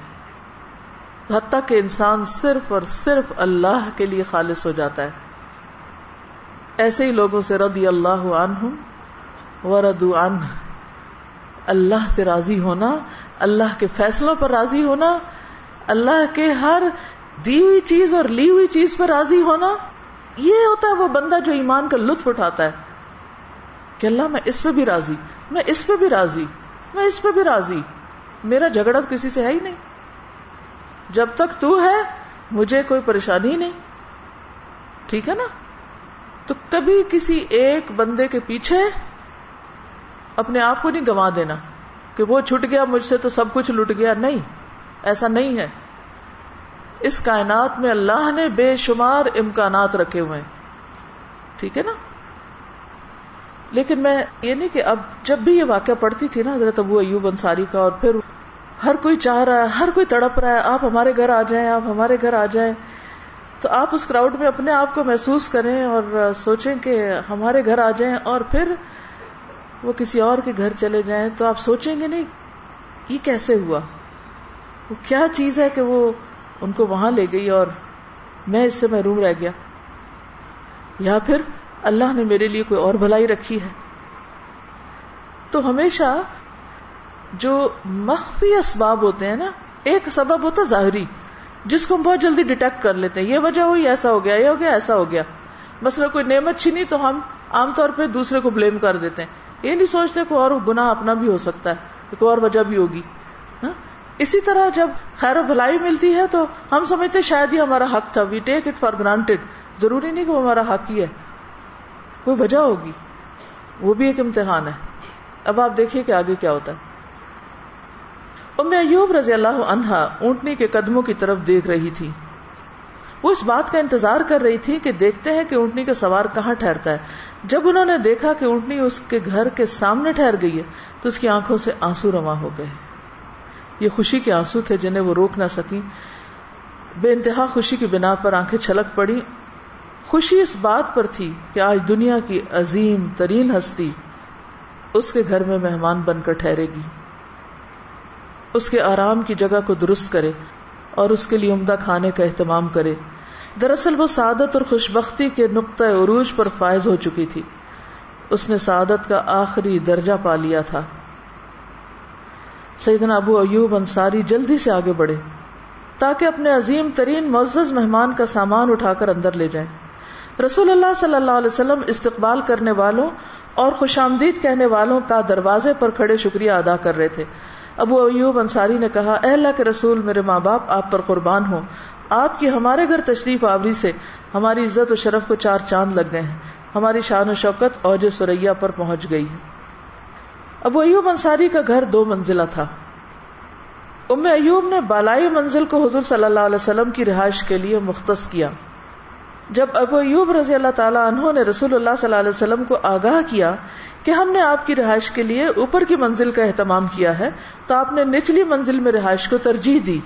حتیٰ کہ انسان صرف اور صرف اللہ کے لیے خالص ہو جاتا ہے۔ ایسے ہی لوگوں سے رضی اللہ عنہ وردو عنہ اللہ سے راضی ہونا، اللہ کے فیصلوں پر راضی ہونا، اللہ کے ہر دی ہوئی چیز اور لی ہوئی چیز پر راضی ہونا، یہ ہوتا ہے وہ بندہ جو ایمان کا لطف اٹھاتا ہے کہ اللہ میں اس پہ بھی راضی، میں اس پہ بھی راضی، میں اس پہ بھی راضی، میرا جھگڑا تو کسی سے ہے ہی نہیں۔ جب تک تو ہے، مجھے کوئی پریشانی نہیں۔ ٹھیک ہے نا؟ تو کبھی کسی ایک بندے کے پیچھے اپنے آپ کو نہیں گوا دینا کہ وہ چھٹ گیا مجھ سے تو سب کچھ لٹ گیا۔ نہیں، ایسا نہیں ہے۔ اس کائنات میں اللہ نے بے شمار امکانات رکھے ہوئے ہیں۔ ٹھیک ہے نا؟ لیکن میں یہ نہیں کہ اب جب بھی یہ واقعہ پڑتی تھی نا حضرت ابو ایوب انصاری کا اور پھر ہر کوئی چاہ رہا ہے، ہر کوئی تڑپ رہا ہے، آپ ہمارے گھر آ جائیں، آپ ہمارے گھر آ جائیں۔ تو آپ اس کراؤڈ میں اپنے آپ کو محسوس کریں اور سوچیں کہ ہمارے گھر آ جائیں اور پھر وہ کسی اور کے گھر چلے جائیں تو آپ سوچیں گے نہیں، یہ کیسے ہوا؟ وہ کیا چیز ہے کہ وہ ان کو وہاں لے گئی اور میں اس سے محروم رہ گیا؟ یا پھر اللہ نے میرے لیے کوئی اور بھلائی رکھی ہے؟ تو ہمیشہ جو مخفی اسباب ہوتے ہیں نا، ایک سبب ہوتا ظاہری، جس کو ہم بہت جلدی ڈیٹیکٹ کر لیتے ہیں، یہ وجہ ہوئی، ایسا ہو گیا، یہ ہو گیا، ایسا ہو گیا۔ مثلا کوئی نعمت چھینی تو ہم عام طور پہ دوسرے کو بلیم کر دیتے ہیں۔ یہ نہیں سوچتے کوئی اور گناہ اپنا بھی ہو سکتا ہے کوئی اور وجہ بھی ہوگی ہاں؟ اسی طرح جب خیر و بھلائی ملتی ہے تو ہم سمجھتے شاید ہی ہمارا حق تھا we take it for granted ضروری نہیں کہ وہ ہمارا حق ہی ہے، کوئی وجہ ہوگی، وہ بھی ایک امتحان ہے۔ اب آپ دیکھیے کہ آگے کیا ہوتا ہے۔ ام ایوب رضی اللہ عنہا اونٹنی کے قدموں کی طرف دیکھ رہی تھی۔ وہ اس بات کا انتظار کر رہی تھی کہ دیکھتے ہیں کہ اونٹنی کا سوار کہاں ٹھہرتا ہے۔ جب انہوں نے دیکھا کہ اونٹنی اس کے گھر کے سامنے ٹھہر گئی ہے تو اس کی آنکھوں سے آنسو رواں ہو گئے۔ یہ خوشی کے آنسو تھے جنہیں وہ روک نہ سکی بے انتہا خوشی کی بنا پر آنکھیں چھلک پڑی خوشی اس بات پر تھی کہ آج دنیا کی عظیم ترین ہستی اس کے گھر میں مہمان بن کر ٹھہرے گی۔ اس کے آرام کی جگہ کو درست کرے۔ اور اس کے لیے عمدہ کھانے کا اہتمام کرے۔ دراصل وہ سعادت اور خوش بختی کے نقطۂ عروج پر فائز ہو چکی تھی۔ اس نے سعادت کا آخری درجہ پا لیا تھا۔ سیدنا ابو ایوب انصاری جلدی سے آگے بڑھے۔ تاکہ اپنے عظیم ترین معزز مہمان کا سامان اٹھا کر اندر لے جائیں۔ رسول اللہ صلی اللہ علیہ وسلم استقبال کرنے والوں اور خوش آمدید کہنے والوں کا دروازے پر کھڑے شکریہ ادا کر رہے تھے۔ ابو ایوب انصاری نے کہا، اے اللہ کے رسول میرے ماں باپ، آپ پر قربان ہوں۔ آپ کی ہمارے گھر تشریف آوری سے ہماری عزت و شرف کو چار چاند لگ گئے ہیں۔ ہماری شان و شوکت اوج سریا پر پہنچ گئی ہے۔ ابو ایوب انصاری کا گھر دو منزلہ تھا۔ ام ایوب نے بالائی منزل کو حضور صلی اللہ علیہ وسلم کی رہائش کے لیے مختص کیا۔ جب ابو ایوب رضی اللہ تعالیٰ عنہ نے رسول اللہ صلی اللہ علیہ وسلم کو آگاہ کیا کہ ہم نے آپ کی رہائش کے لیے اوپر کی منزل کا اہتمام کیا ہے، تو آپ نے نچلی منزل میں رہائش کو ترجیح دی۔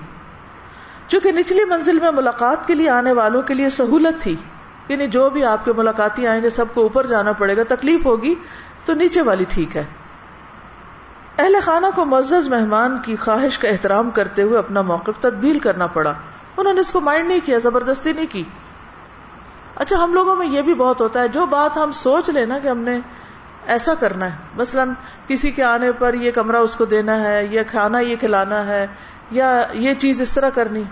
چونکہ نچلی منزل میں ملاقات کے لیے آنے والوں کے لیے سہولت تھی یعنی جو بھی آپ کے ملاقاتی آئیں گے، سب کو اوپر جانا پڑے گا، تکلیف ہوگی، تو نیچے والی ٹھیک ہے۔ اہل خانہ کو معزز مہمان کی خواہش کا احترام کرتے ہوئے اپنا موقف تبدیل کرنا پڑا۔ انہوں نے اس کو مائنڈ نہیں کیا، زبردستی نہیں کی۔ اچھا ہم لوگوں میں یہ بھی بہت ہوتا ہے، جو بات ہم سوچ لیں نا کہ ہم نے ایسا کرنا ہے، مثلاً کسی کے آنے پر یہ کمرہ اس کو دینا ہے یا کھانا یہ کھلانا ہے، یا یہ چیز اس طرح کرنی،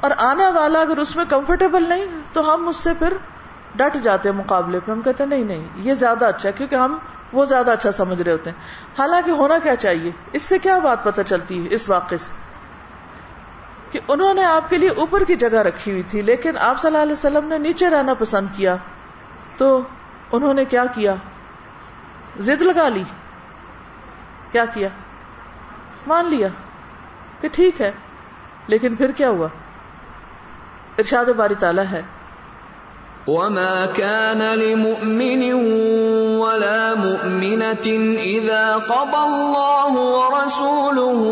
اور آنے والا اگر اس میں کمفرٹیبل نہیں، تو ہم اس سے پھر ڈٹ جاتے ہیں مقابلے پہ۔ ہم کہتے ہیں، نہیں نہیں، یہ زیادہ اچھا ہے، کیونکہ ہم وہ زیادہ اچھا سمجھ رہے ہوتے ہیں۔ حالانکہ ہونا کیا چاہیے؟ اس سے کیا بات پتہ چلتی ہے اس واقعے سے؟ کہ انہوں نے آپ کے لیے اوپر کی جگہ رکھی ہوئی تھی، لیکن آپ صلی اللہ علیہ وسلم نے نیچے رہنا پسند کیا۔ تو انہوں نے کیا کیا؟ زد لگا لی۔ کیا کیا؟ مان لیا کہ ٹھیک ہے، لیکن پھر کیا ہوا؟ ارشاد باری تعالیٰ ہے۔ وما كان لمؤمن ولا مؤمنة إذا قضى الله ورسوله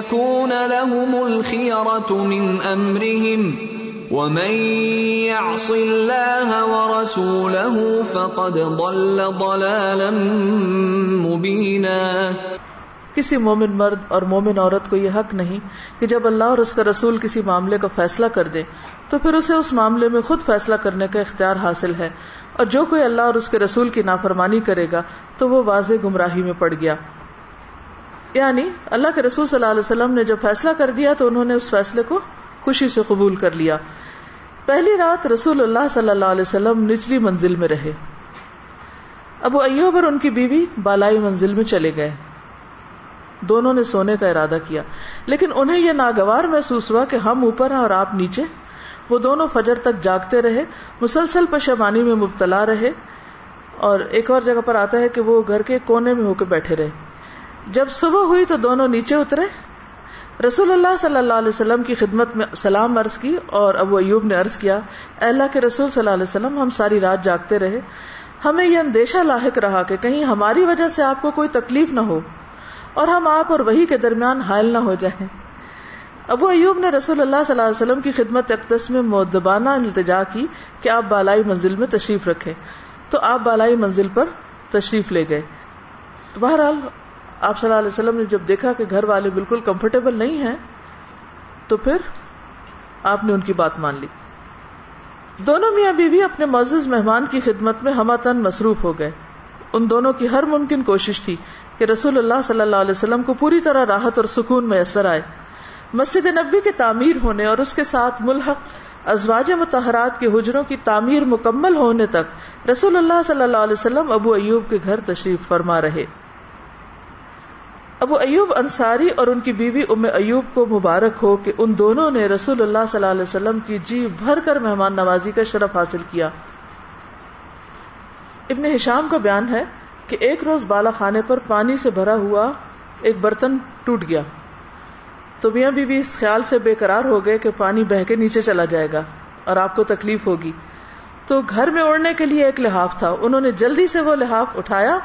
يكون لهم الخيرة من أمرهم ومن يعص الله ورسوله فقد ضل ضلالا مبينا کسی مومن مرد اور مومن عورت کو یہ حق نہیں کہ جب اللہ اور اس کا رسول کسی معاملے کا فیصلہ کر دے، تو پھر اسے اس معاملے میں خود فیصلہ کرنے کا اختیار حاصل ہے۔ اور جو کوئی اللہ اور اس کے رسول کی نافرمانی کرے گا، تو وہ واضح گمراہی میں پڑ گیا۔ یعنی اللہ کے رسول صلی اللہ علیہ وسلم نے جب فیصلہ کر دیا تو انہوں نے اس فیصلے کو خوشی سے قبول کر لیا۔ پہلی رات رسول اللہ صلی اللہ علیہ وسلم نچلی منزل میں رہے۔ ابو ایوب اور ان کی بیوی بالائی منزل میں چلے گئے۔ دونوں نے سونے کا ارادہ کیا، لیکن انہیں یہ ناگوار محسوس ہوا کہ ہم اوپر ہیں اور آپ نیچے۔ وہ دونوں فجر تک جاگتے رہے، مسلسل پشمانی میں مبتلا رہے۔ اور ایک اور جگہ پر آتا ہے کہ وہ گھر کے کونے میں ہو کے بیٹھے رہے۔ جب صبح ہوئی تو دونوں نیچے اترے۔ رسول اللہ صلی اللہ علیہ وسلم کی خدمت میں سلام عرض کی اور ابو ایوب نے عرض کیا اللہ کے رسول صلی اللہ علیہ وسلم، ہم ساری رات جاگتے رہے۔ ہمیں یہ اندیشہ لاحق رہا کہ کہیں ہماری وجہ سے آپ کو کوئی تکلیف نہ ہو اور ہم آپ اور وہی کے درمیان حائل نہ ہو جائیں۔ ابو ایوب نے رسول اللہ صلی اللہ علیہ وسلم کی خدمت اقدس میں مدبانہ التجا کی کہ آپ بالائی منزل میں تشریف رکھے تو آپ بالائی منزل پر تشریف لے گئے۔ بہرحال آپ صلی اللہ علیہ وسلم نے جب دیکھا کہ گھر والے بالکل کمفرٹیبل نہیں ہیں، تو پھر آپ نے ان کی بات مان لی۔ دونوں میاں بیوی بی اپنے معزز مہمان کی خدمت میں ہما تن مصروف ہو گئے۔ ان دونوں کی ہر ممکن کوشش تھی کہ رسول اللہ صلی اللہ علیہ وسلم کو پوری طرح راحت اور سکون میسر آئے۔ مسجد نبی کی تعمیر ہونے اور اس کے ساتھ ملحق ازواج متحرات کے حجروں کی تعمیر مکمل ہونے تک رسول اللہ صلی اللہ علیہ وسلم ابو ایوب کے گھر تشریف فرما رہے۔ ابو ایوب انصاری اور ان کی بیوی ام ایوب کو مبارک ہو کہ ان دونوں نے رسول اللہ صلی اللہ علیہ وسلم کی جی بھر کر مہمان نوازی کا شرف حاصل کیا۔ ابن ہشام کا بیان ہے کہ ایک روز بالا خانے پر پانی سے بھرا ہوا ایک برتن ٹوٹ گیا۔ تو میاں بیوی اس خیال سے بے قرار ہو گئے کہ پانی بہ کے نیچے چلا جائے گا اور آپ کو تکلیف ہوگی۔ تو گھر میں اوڑھنے کے لیے ایک لحاف تھا۔ انہوں نے جلدی سے وہ لحاف اٹھایا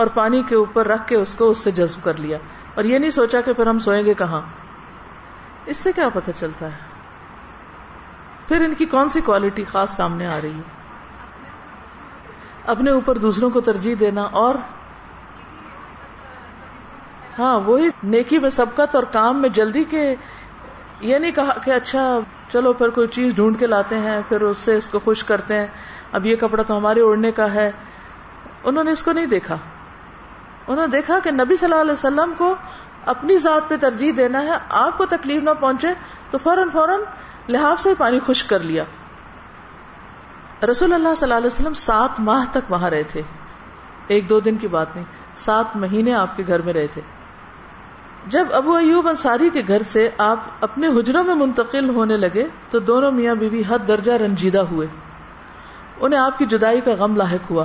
اور پانی کے اوپر رکھ کے اس کو اس سے جذب کر لیا اور یہ نہیں سوچا کہ پھر ہم سوئیں گے کہاں؟ اس سے کیا پتہ چلتا ہے؟ پھر ان کی کون سی کوالٹی خاص سامنے آ رہی ہے؟ اپنے اوپر دوسروں کو ترجیح دینا اور ہاں وہی نیکی میں سبقت اور کام میں جلدی کے یہ نہیں کہا کہ اچھا چلو پھر کوئی چیز ڈھونڈ کے لاتے ہیں، پھر اس سے اس کو خوش کرتے ہیں، اب یہ کپڑا تو ہمارے اوڑھنے کا ہے۔ انہوں نے اس کو نہیں دیکھا۔ انہوں نے دیکھا کہ نبی صلی اللہ علیہ وسلم کو اپنی ذات پہ ترجیح دینا ہے، آپ کو تکلیف نہ پہنچے تو فوراً فوراً لحاظ سے پانی خشک کر لیا۔ رسول اللہ صلی اللہ علیہ وسلم سات ماہ تک وہاں رہے تھے۔ ایک دو دن کی بات نہیں، سات مہینے آپ کے گھر میں رہے تھے۔ جب ابو ایوب انصاری کے گھر سے آپ اپنے حجروں میں منتقل ہونے لگے تو دونوں میاں بیوی حد درجہ رنجیدہ ہوئے۔ انہیں آپ کی جدائی کا غم لاحق ہوا۔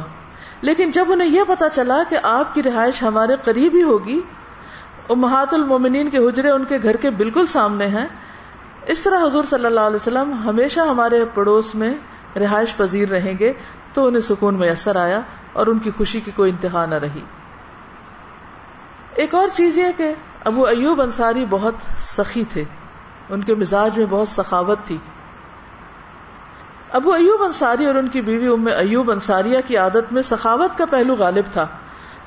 لیکن جب انہیں یہ پتا چلا کہ آپ کی رہائش ہمارے قریب ہی ہوگی، امہات المومنین کے حجرے ان کے گھر کے بالکل سامنے ہیں، اس طرح حضور صلی اللہ علیہ وسلم ہمیشہ ہمارے پڑوس میں رہائش پذیر رہیں گے تو انہیں سکون میسر آیا اور ان کی خوشی کی کوئی انتہا نہ رہی۔ ایک اور چیز یہ کہ ابو ایوب انصاری بہت سخی تھے، ان کے مزاج میں بہت سخاوت تھی۔ ابو ایوب انصاری اور ان کی بیوی ام ایوب انصاریہ کی عادت میں سخاوت کا پہلو غالب تھا۔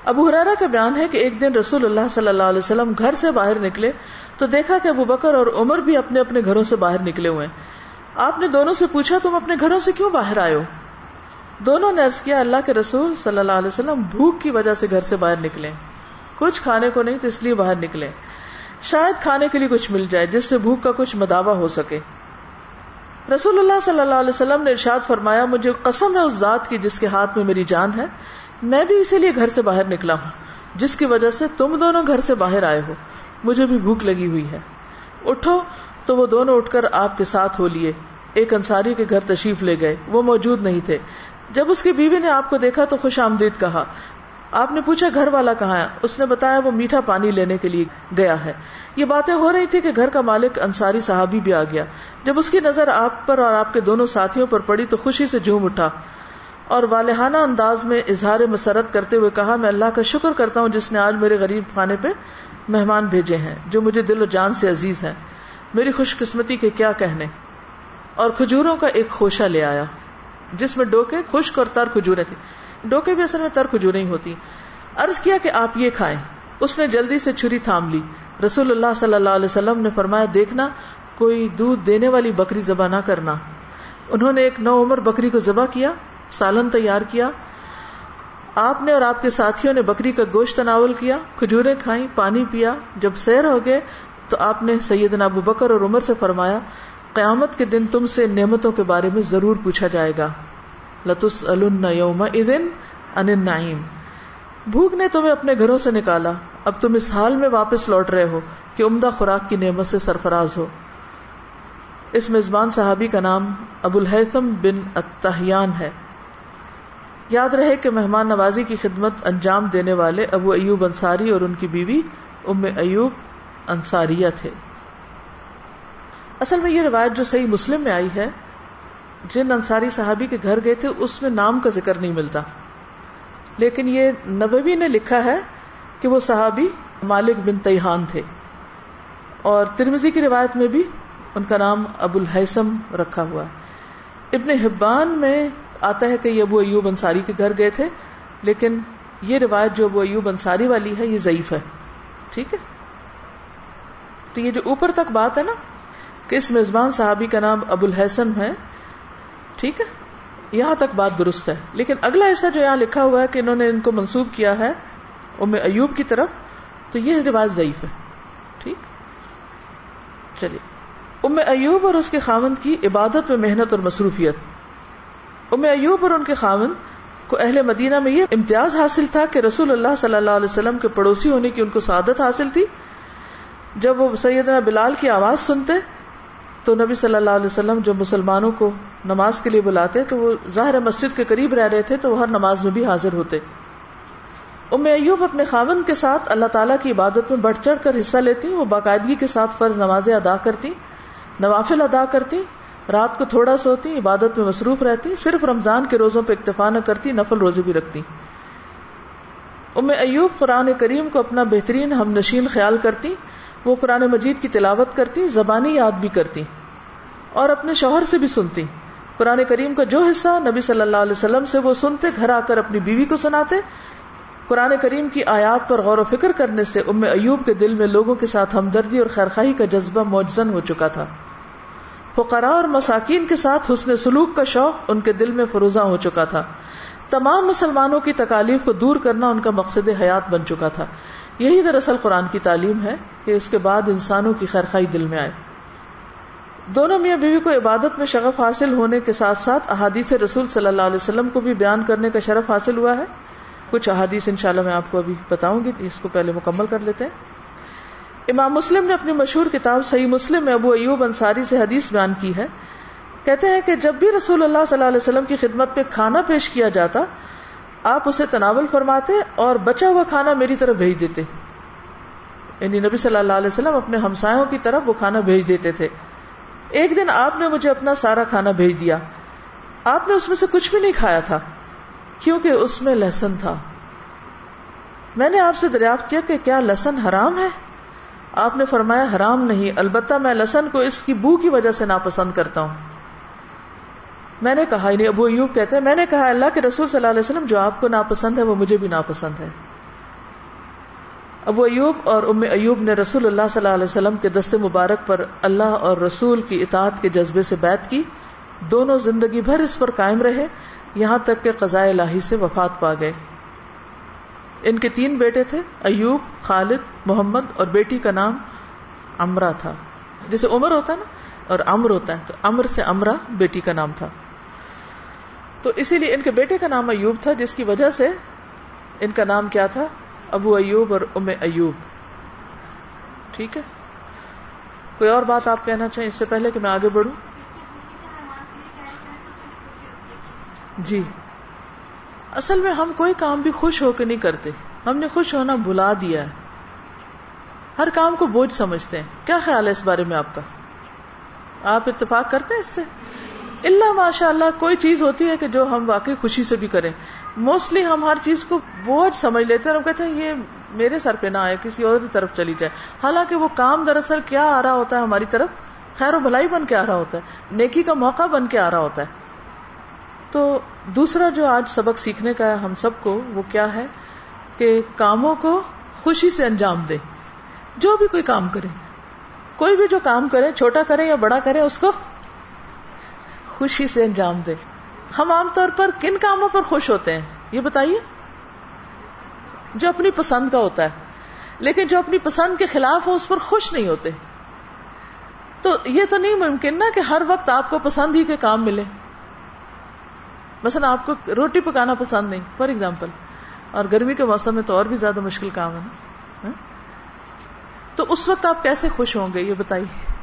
ابو حرارا کا بیان ہے کہ ایک دن رسول اللہ صلی اللہ علیہ وسلم گھر سے باہر نکلے تو دیکھا کہ ابو بکر اور عمر بھی اپنے اپنے گھروں سے باہر نکلے ہوئے۔ آپ نے دونوں سے پوچھا، تم اپنے گھروں سے کیوں باہر آئے ہو؟ دونوں نے ارض کیا، اللہ کے رسول صلی اللہ علیہ وسلم بھوک کی وجہ سے گھر سے باہر نکلے۔ کچھ کھانے کو نہیں تو اس لیے باہر نکلے۔ شاید کھانے کے لیے کچھ مل جائے، جس سے بھوک کا کچھ مداوع ہو سکے۔ رسول اللہ صلی اللہ علیہ وسلم نے ارشاد فرمایا، مجھے قسم ہے اس ذات کی جس کے ہاتھ میں میری جان ہے۔ میں بھی اسی لیے گھر سے باہر نکلا ہوں، جس کی وجہ سے تم دونوں گھر سے باہر آئے ہو۔ مجھے بھی بھوک لگی ہوئی ہے۔ اٹھو، تو وہ دونوں اٹھ کر آپ کے ساتھ ہو لیے۔ ایک انصاری کے گھر تشریف لے گئے۔ وہ موجود نہیں تھے۔ جب اس کی بیوی نے آپ کو دیکھا تو خوش آمدید کہا آپ نے پوچھا گھر والا کہاں ہے؟ اس نے بتایا وہ میٹھا پانی لینے کے لیے گیا ہے۔ یہ باتیں ہو رہی تھی کہ گھر کا مالک انصاری صحابی بھی آ گیا۔ جب اس کی نظر آپ پر اور آپ کے دونوں ساتھیوں پر پڑی تو خوشی سے جھوم اٹھا اور والہانہ انداز میں اظہار مسرت کرتے ہوئے کہا، میں اللہ کا شکر کرتا ہوں جس نے آج میرے غریب خانے پہ مہمان بھیجے ہیں، جو مجھے دل و جان سے عزیز ہیں۔ میری خوش قسمتی کے کیا کہنے؟ اور کھجوروں کا ایک خوشہ لے آیا، جس میں ڈوکے، خشک اور تر کھجورے تھے ڈوکے بھی اصل میں تر کھجورے ہی ہوتی۔ عرض کیا کہ آپ یہ کھائیں۔ اس نے جلدی سے چھری تھام لی۔ رسول اللہ صلی اللہ علیہ وسلم نے فرمایا، دیکھنا، کوئی دودھ دینے والی بکری ذبح نہ کرنا۔ انہوں نے ایک نو عمر بکری کو ذبح کیا، سالن تیار کیا۔ آپ نے اور آپ کے ساتھیوں نے بکری کا گوشت تناول کیا کھجورے کھائیں، پانی پیا۔ جب سیر ہو گئے تو آپ نے سید ابو بکر اور عمر سے فرمایا، قیامت کے دن تم سے نعمتوں کے بارے میں ضرور پوچھا جائے گا۔ لتس یوم ان نعیم بھوک نے تمہیں اپنے گھروں سے نکالا۔ اب تم اس حال میں واپس لوٹ رہے ہو کہ عمدہ خوراک کی نعمت سے سرفراز ہو۔ اس میزبان صحابی کا نام ابو الحثم بن اتحیان ہے۔ یاد رہے کہ مہمان نوازی کی خدمت انجام دینے والے ابو ایوب انصاری اور ان کی بیوی ام ایوب انصاریہ تھے۔ اصل میں یہ روایت جو صحیح مسلم میں آئی ہے جن انصاری صحابی کے گھر گئے تھے، اس میں نام کا ذکر نہیں ملتا۔ لیکن یہ نبوی نے لکھا ہے کہ وہ صحابی مالک بن تیحان تھے۔ اور ترمزی کی روایت میں بھی ان کا نام ابو الحسم رکھا ہوا ہے۔ ابن حبان میں آتا ہے کہ یہ ابو ایوب انصاری کے گھر گئے تھے، لیکن یہ روایت جو ابو ایوب انصاری والی ہے، یہ ضعیف ہے۔ ٹھیک ہے؟ تو یہ جو اوپر تک بات ہے نا، کہ اس میزبان صحابی کا نام ابو الحسن ہے ٹھیک ہے؟ یہاں تک بات درست ہے۔ لیکن اگلا ایسا جو یہاں لکھا ہوا ہے کہ انہوں نے ان کو منسوب کیا ہے ام ایوب کی طرف، تو یہ رواج ضعیف ہے۔ ٹھیک؟ چلیے۔ ام ایوب اور اس کے خامن کی عبادت میں محنت اور مصروفیت۔ ام ایوب اور ان کے خامن کو اہل مدینہ میں یہ امتیاز حاصل تھا کہ رسول اللہ صلی اللہ علیہ وسلم کے پڑوسی ہونے کی ان کو سعادت حاصل تھی۔ جب وہ سیدنا بلال کی آواز سنتے تو نبی صلی اللہ علیہ وسلم جو مسلمانوں کو نماز کے لیے بلاتے تو وہ ظاہر مسجد کے قریب رہ رہے تھے تو وہ ہر نماز میں بھی حاضر ہوتے۔ ام ایوب اپنے خاون کے ساتھ اللہ تعالیٰ کی عبادت میں بڑھ چڑھ کر حصہ لیتی وہ باقاعدگی کے ساتھ فرض نمازیں ادا کرتی نوافل ادا کرتی رات کو تھوڑا سوتی عبادت میں مصروف رہتی صرف رمضان کے روزوں پہ اکتفا نہ کرتی نفل روزے بھی رکھتی ام ایوب قرآن کریم کو اپنا بہترین ہم نشین خیال کرتی وہ قرآن مجید کی تلاوت کرتی زبانی یاد بھی کرتی اور اپنے شوہر سے بھی سنتی۔ قرآن کریم کا جو حصہ نبی صلی اللہ علیہ وسلم سے وہ سنتے، گھر آ کر اپنی بیوی کو سناتے۔ قرآن کریم کی آیات پر غور و فکر کرنے سے ام ایوب کے دل میں لوگوں کے ساتھ ہمدردی اور خیرخائی کا جذبہ موجزن ہو چکا تھا۔ فقراء اور مساکین کے ساتھ حسن سلوک کا شوق ان کے دل میں فروزہ ہو چکا تھا۔ تمام مسلمانوں کی تکالیف کو دور کرنا ان کا مقصد حیات بن چکا تھا۔ یہی دراصل قرآن کی تعلیم ہے کہ اس کے بعد انسانوں کی خیرخائی دل میں آئے۔ دونوں میاں بیوی کو عبادت میں شغف حاصل ہونے کے ساتھ ساتھ احادیث رسول صلی اللہ علیہ وسلم کو بھی بیان کرنے کا شرف حاصل ہوا ہے۔ کچھ احادیث انشاءاللہ میں آپ کو ابھی بتاؤں گی، اس کو پہلے مکمل کر لیتے ہیں۔ امام مسلم نے اپنی مشہور کتاب صحیح مسلم میں ابو ایوب انصاری سے حدیث بیان کی ہے۔ کہتے ہیں کہ جب بھی رسول اللہ صلی اللہ علیہ وسلم کی خدمت پہ کھانا پیش کیا جاتا، آپ اسے تناول فرماتے اور بچا ہوا کھانا میری طرف بھیج دیتے۔ یعنی نبی صلی اللہ علیہ وسلم اپنے ہمسایوں کی طرف وہ کھانا بھیج دیتے تھے۔ ایک دن آپ نے مجھے اپنا سارا کھانا بھیج دیا۔ آپ نے اس میں سے کچھ بھی نہیں کھایا تھا، کیونکہ اس میں لہسن تھا۔ میں نے آپ سے دریافت کیا کہ کیا لہسن حرام ہے؟ آپ نے فرمایا، حرام نہیں۔ البتہ میں لہسن کو اس کی بو کی وجہ سے ناپسند کرتا ہوں۔ میں نے کہا یعنی ابو ایوب کہتے ہیں، میں نے کہا، اللہ کے رسول صلی اللہ علیہ وسلم جو آپ کو ناپسند ہے، وہ مجھے بھی ناپسند ہے۔ ابو ایوب اور ام ایوب نے رسول اللہ صلی اللہ علیہ وسلم کے دست مبارک پر اللہ اور رسول کی اطاعت کے جذبے سے بیت کی۔ دونوں زندگی بھر اس پر قائم رہے، یہاں تک کہ قضاء الہی سے وفات پا گئے۔ ان کے تین بیٹے تھے، ایوب، خالد، محمد اور بیٹی کا نام امرا تھا۔ جسے عمر ہوتا نا، اور امر ہوتا ہے، تو امر سے امرا بیٹی کا نام تھا۔ تو اسی لیے ان کے بیٹے کا نام ایوب تھا، جس کی وجہ سے ان کا نام کیا تھا؟ ابو ایوب اور ام ایوب۔ ٹھیک ہے؟ کوئی اور بات آپ کہنا چاہیں اس سے پہلے کہ میں آگے بڑھوں؟ جی۔ اصل میں ہم کوئی کام بھی خوش ہو کے نہیں کرتے۔ ہم نے خوش ہونا بلا دیا ہے۔ ہر کام کو بوجھ سمجھتے ہیں۔ کیا خیال ہے اس بارے میں آپ کا؟ آپ اتفاق کرتے ہیں اس سے؟ اللہ ماشاء اللہ کوئی چیز ہوتی ہے کہ جو ہم واقعی خوشی سے بھی کریں۔ موسٹلی ہم ہر چیز کو بوجھ سمجھ لیتے ہیں اور ہم کہتے ہیں یہ میرے سر پہ نہ آئے، کسی اور طرف چلی جائے۔ حالانکہ وہ کام دراصل کیا آ رہا ہوتا ہے ہماری طرف؟ خیر و بھلائی بن کے آ رہا ہوتا ہے، نیکی کا موقع بن کے آ رہا ہوتا ہے۔ تو دوسرا جو آج سبق سیکھنے کا ہے ہم سب کو، وہ کیا ہے کہ کاموں کو خوشی سے انجام دے جو بھی کوئی کام کرے، کوئی بھی جو کام کرے، چھوٹا کرے یا بڑا کرے، اس کو خوشی سے انجام دے۔ ہم عام طور پر کن کاموں پر خوش ہوتے ہیں؟ یہ بتائیے۔ جو اپنی پسند کا ہوتا ہے۔ لیکن جو اپنی پسند کے خلاف ہو، اس پر خوش نہیں ہوتے۔ تو یہ تو نہیں ممکن نا کہ ہر وقت آپ کو پسند ہی کے کام ملے۔ مثلا آپ کو روٹی پکانا پسند نہیں فار ایگزامپل اور گرمی کے موسم میں تو اور بھی زیادہ مشکل کام ہے نا۔ ہاں؟ تو اس وقت آپ کیسے خوش ہوں گے؟ یہ بتائیے۔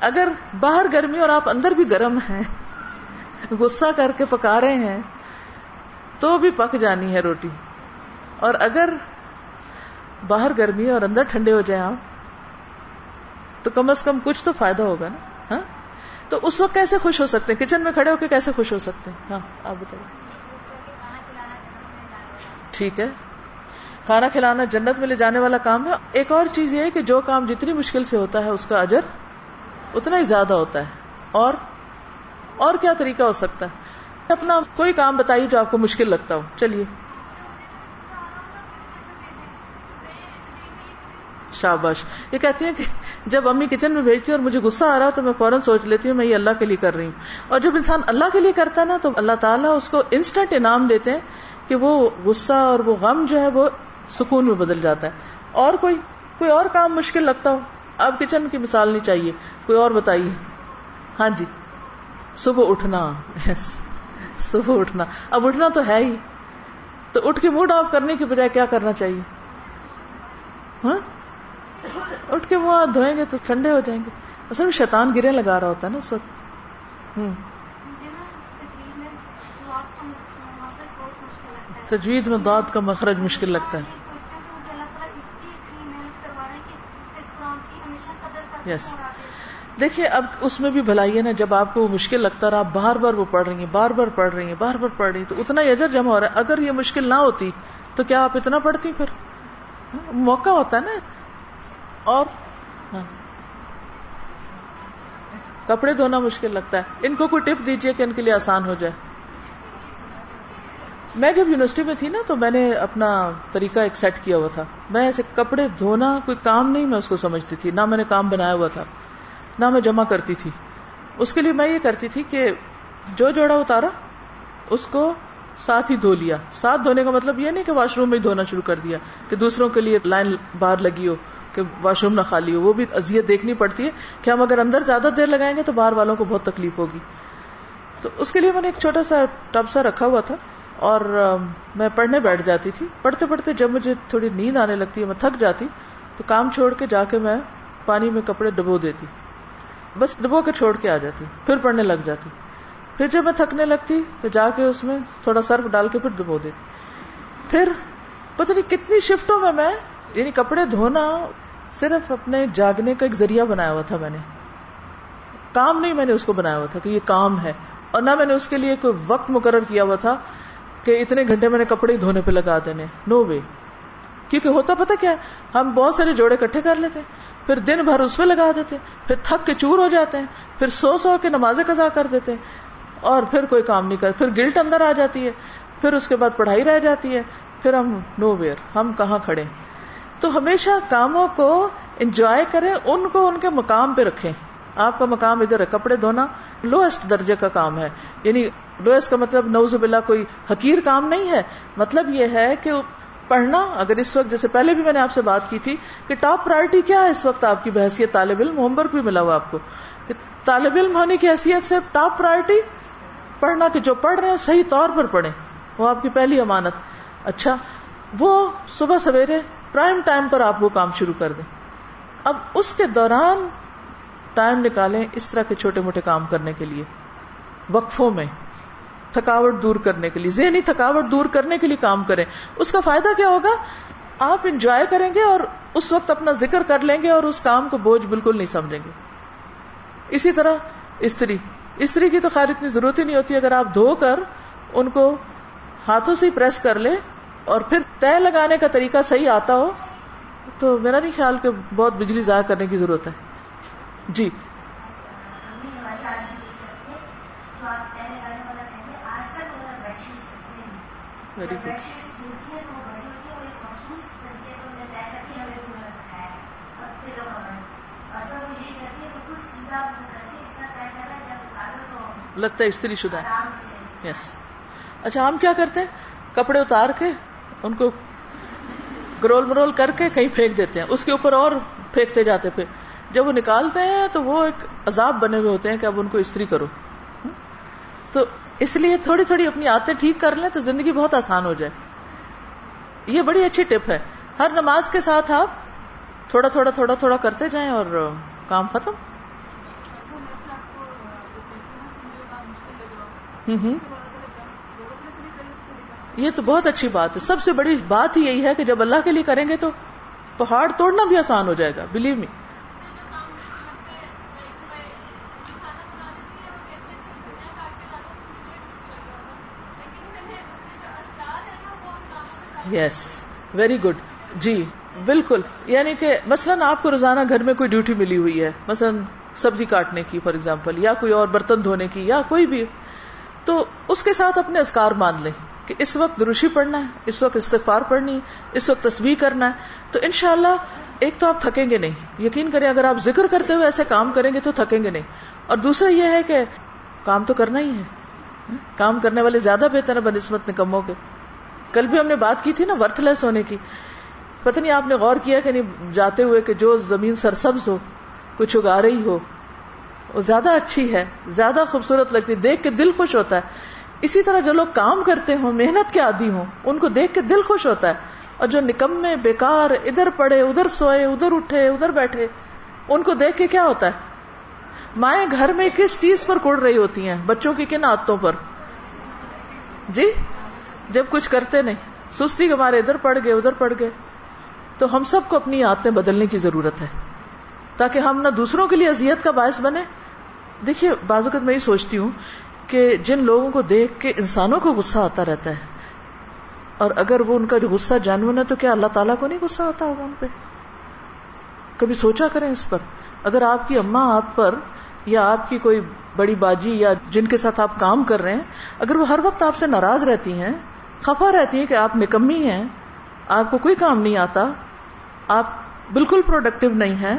اگر باہر گرمی اور آپ اندر بھی گرم ہیں، غصہ کر کے پکا رہے ہیں، تو بھی پک جانی ہے روٹی۔ اور اگر باہر گرمی اور اندر ٹھنڈے ہو جائیں آپ، تو کم از کم کچھ تو فائدہ ہوگا نا؟ ہاں؟ تو اس وقت کیسے خوش ہو سکتے ہیں؟ کچن میں کھڑے ہو کے کیسے خوش ہو سکتے ہیں؟ ہاں آپ بتائیے۔ ٹھیک ہے۔ کھانا کھلانا جنت میں لے جانے والا کام ہے۔ ایک اور چیز یہ ہے کہ جو کام جتنی مشکل سے ہوتا ہے، اس کا اجر اتنا ہی زیادہ ہوتا ہے۔ اور اور کیا طریقہ ہو سکتا ہے؟ اپنا کوئی کام بتائیے جو آپ کو مشکل لگتا ہو۔ چلیے۔ شاباش۔ یہ کہتی ہیں کہ جب امی کچن میں بھیجتی اور مجھے غصہ آ رہا تو میں فوراً سوچ لیتی ہوں میں یہ اللہ کے لیے کر رہی ہوں۔ اور جب انسان اللہ کے لیے کرتا ہے نا تو اللہ تعالیٰ اس کو انسٹنٹ انعام دیتے ہیں کہ وہ غصہ اور وہ غم جو ہے وہ سکون میں بدل جاتا ہے۔ اور کوئی کوئی اور کام مشکل لگتا ہو؟ اب کچن کی مثال نہیں چاہیے۔ کوئی اور بتائیے؟ ہاں جی۔ صبح اٹھنا۔ صبح اٹھنا۔ اب اٹھنا تو ہے ہی۔ تو اٹھ کے موڈ آف کرنے کی بجائے کیا کرنا چاہیے؟ ہاں؟ اٹھ کے منہ دھوئیں گے تو ٹھنڈے ہو جائیں گے۔ اصل میں شیطان گرے لگا رہا ہوتا ہے نا اس وقت۔ ہوں۔ تجوید میں دعد کا مخرج مشکل لگتا ہے۔ یس دیکھیے اب اس میں بھی بھلائی ہے نا جب آپ کو وہ مشکل لگتا ہے آپ بار بار وہ پڑھ رہی ہیں، بار بار پڑھ رہی ہیں، بار بار پڑھ رہی ہیں، تو اتنا ہی اجر جمع ہو رہا ہے۔ اگر یہ مشکل نہ ہوتی، تو کیا آپ اتنا پڑھتی پھر؟ موقع ہوتا ہے نا۔ اور؟ ہاں۔ کپڑے دھونا مشکل لگتا ہے۔ ان کو کوئی ٹپ دیجیے کہ ان کے لیے آسان ہو جائے۔ میں جب یونیورسٹی میں تھی نا، تو میں نے اپنا طریقہ ایک سیٹ کیا ہوا تھا۔ میں ایسے کپڑے دھونا کوئی کام نہیں، میں اس کو سمجھتی تھی۔ نہ میں نے کام بنایا ہوا تھا۔ نہ میں جمع کرتی تھی۔ اس کے لیے میں یہ کرتی تھی کہ جو جوڑا اتارا، اس کو ساتھ ہی دھو لیا۔ ساتھ دھونے کا مطلب یہ نہیں کہ واش روم میں ہی دھونا شروع کر دیا کہ دوسروں کے لیے لائن باہر لگی ہو، کہ واش روم نہ خالی ہو۔ وہ بھی ازیت دیکھنی پڑتی ہے کہ ہم اگر اندر زیادہ دیر لگائیں گے تو باہر والوں کو بہت تکلیف ہوگی۔ تو اس کے لیے میں نے ایک چھوٹا سا ٹب سا رکھا ہوا تھا اور میں پڑھنے بیٹھ جاتی تھی۔ پڑھتے پڑھتے جب مجھے تھوڑی نیند آنے لگتی ہے، میں تھک جاتی تو کام چھوڑ کے جا کے میں پانی میں کپڑے ڈبو دیتی۔ بس ڈبو کے چھوڑ کے آ جاتی، پھر پڑھنے لگ جاتی۔ پھر جب میں تھکنے لگتی تو جا کے اس میں تھوڑا سرف ڈال کے پھر ڈبو دیتی پھر پتہ نہیں کتنی شفٹوں میں میں یعنی کپڑے دھونا صرف اپنے جاگنے کا ایک ذریعہ بنایا ہوا تھا میں نے۔ کام نہیں میں نے اس کو بنایا ہوا تھا کہ یہ کام ہے۔ اور نہ میں نے اس کے لیے کوئی وقت مقرر کیا ہوا تھا کہ اتنے گھنٹے میں نے کپڑے دھونے پہ لگا دینے۔ نو وے کیونکہ ہوتا پتا کیا ہم بہت سارے جوڑے کٹھے کر لیتے۔ پھر دن بھر اس پہ لگا دیتے پھر تھک کے چور ہو جاتے ہیں، پھر سو سو کے نمازیں قزا کر دیتے اور پھر کوئی کام نہیں کر، پھر گلٹ اندر آ جاتی ہے، پھر اس کے بعد پڑھائی رہ جاتی ہے، پھر ہم نو ویئر، ہم کہاں کھڑے تو ہمیشہ کاموں کو انجوائے کریں، ان کو ان کے مقام پہ رکھیں۔ آپ کا مقام ادھر ہے، کپڑے دھونا لوئسٹ درجے کا کام ہے۔ یعنی لوئسٹ کا مطلب نوز باللہ، کوئی حقیر کام نہیں ہے۔ مطلب یہ ہے کہ پڑھنا، اگر اس وقت، جیسے پہلے بھی میں نے آپ سے بات کی تھی کہ ٹاپ پرائرٹی کیا ہے اس وقت آپ کی بحثیت، طالب علم ہوم ورک بھی ملا ہوا آپ کو، کہ طالب علم ہونے کی حیثیت سے ٹاپ پرائرٹی پڑھنا کہ جو پڑھ رہے ہیں، صحیح طور پر پڑھیں، وہ آپ کی پہلی امانت۔ اچھا وہ صبح سویرے پرائم ٹائم پر آپ وہ کام شروع کر دیں۔ اب اس کے دوران ٹائم نکالیں اس طرح کے چھوٹے موٹے کام کرنے کے لیے، وقفوں میں۔ تھکاوٹ دور کرنے کے لیے، ذہنی تھکاوٹ دور کرنے کے لیے کام کریں۔ اس کا فائدہ کیا ہوگا؟ آپ انجوائے کریں گے اور اس وقت اپنا ذکر کر لیں گے اور اس کام کو بوجھ بالکل نہیں سمجھیں گے۔ اسی طرح استری استری کی تو خیر اتنی ضرورت ہی نہیں ہوتی۔ اگر آپ دھو کر ان کو ہاتھوں سے پریس کر لیں اور پھر طے لگانے کا طریقہ صحیح آتا ہو، تو میرا نہیں خیال کہ بہت بجلی ضائع کرنے کی ضرورت ہے۔ جی۔ ویری گڈ لگتا ہے استری شدہ ہے یس اچھا ہم کیا کرتے ہیں کپڑے اتار کے ان کو گرول مرول کر کے کہیں پھینک دیتے ہیں اس کے اوپر اور پھینکتے جاتے پھر جب وہ نکالتے ہیں تو وہ ایک عذاب بنے ہوئے ہوتے ہیں کہ اب ان کو استری کرو تو اس لیے تھوڑی تھوڑی اپنی آتے ٹھیک کر لیں تو زندگی بہت آسان ہو جائے۔ یہ بڑی اچھی ٹپ ہے۔ ہر نماز کے ساتھ آپ تھوڑا تھوڑا تھوڑا تھوڑا کرتے جائیں اور کام ختم۔ یہ تو بہت اچھی بات ہے۔ سب سے بڑی بات ہی یہی ہے کہ جب اللہ کے لیے کریں گے تو پہاڑ توڑنا بھی آسان ہو جائے گا۔ Believe me yes very good جی بالکل. یعنی کہ مثلاً آپ کو روزانہ گھر میں کوئی ڈیوٹی ملی ہوئی ہے، مثلاً سبزی کاٹنے کی فار ایگزامپل یا کوئی اور برتن دھونے کی، یا کوئی بھی، تو اس کے ساتھ اپنے اسکار مان لیں کہ اس وقت دروشی پڑھنا ہے، اس وقت استغفار پڑھنی اس وقت تصویر کرنا ہے، تو انشاءاللہ ایک تو آپ تھکیں گے نہیں. یقین کریں، اگر آپ ذکر کرتے ہوئے ایسے کام کریں گے تو تھکیں گے نہیں. اور دوسرا یہ ہے کہ کام تو کرنا ہی ہے کام کرنے والے زیادہ بہتر ہیں بنسبت نکموں کے. کل بھی ہم نے بات کی تھی نا ورتھ لیس ہونے کی۔ پتہ نہیں آپ نے غور کیا کہ نہیں، جاتے ہوئے کہ جو زمین سرسبز ہو، کچھ اگا رہی ہو، وہ زیادہ اچھی ہے، زیادہ خوبصورت لگتی دیکھ کے دل خوش ہوتا ہے۔ اسی طرح جو لوگ کام کرتے ہوں، محنت کے عادی ہوں، ان کو دیکھ کے دل خوش ہوتا ہے۔ اور جو نکمے، بیکار، ادھر پڑے، ادھر سوئے، ادھر اٹھے، ادھر بیٹھے، ان کو دیکھ کے کیا ہوتا ہے؟ مائیں گھر میں کس چیز پر کڑ رہی ہوتی ہیں؟ بچوں کی کن عادتوں پر؟ جی؟ جب کچھ کرتے نہیں، سستی ہمارے ادھر پڑ گئے، ادھر پڑ گئے۔ تو ہم سب کو اپنی عادتیں بدلنے کی ضرورت ہے۔ تاکہ ہم نہ دوسروں کے لیے اذیت کا باعث بنے۔ دیکھیے، بعض اوقات میں یہ سوچتی ہوں کہ جن لوگوں کو دیکھ کے انسانوں کو غصہ آتا رہتا ہے، اور اگر وہ ان کا جو غصہ جانور ہے، تو کیا اللہ تعالیٰ کو نہیں غصہ آتا ہوگا ان پہ؟ کبھی سوچا کریں اس پر۔ اگر آپ کی اماں آپ پر، یا آپ کی کوئی بڑی باجی، یا جن کے ساتھ آپ کام کر رہے ہیں، اگر وہ ہر وقت آپ سے ناراض رہتی ہیں خفا رہتی ہیں کہ آپ نکمی ہیں، آپ کو کوئی کام نہیں آتا، آپ بالکل پروڈکٹیو نہیں ہیں،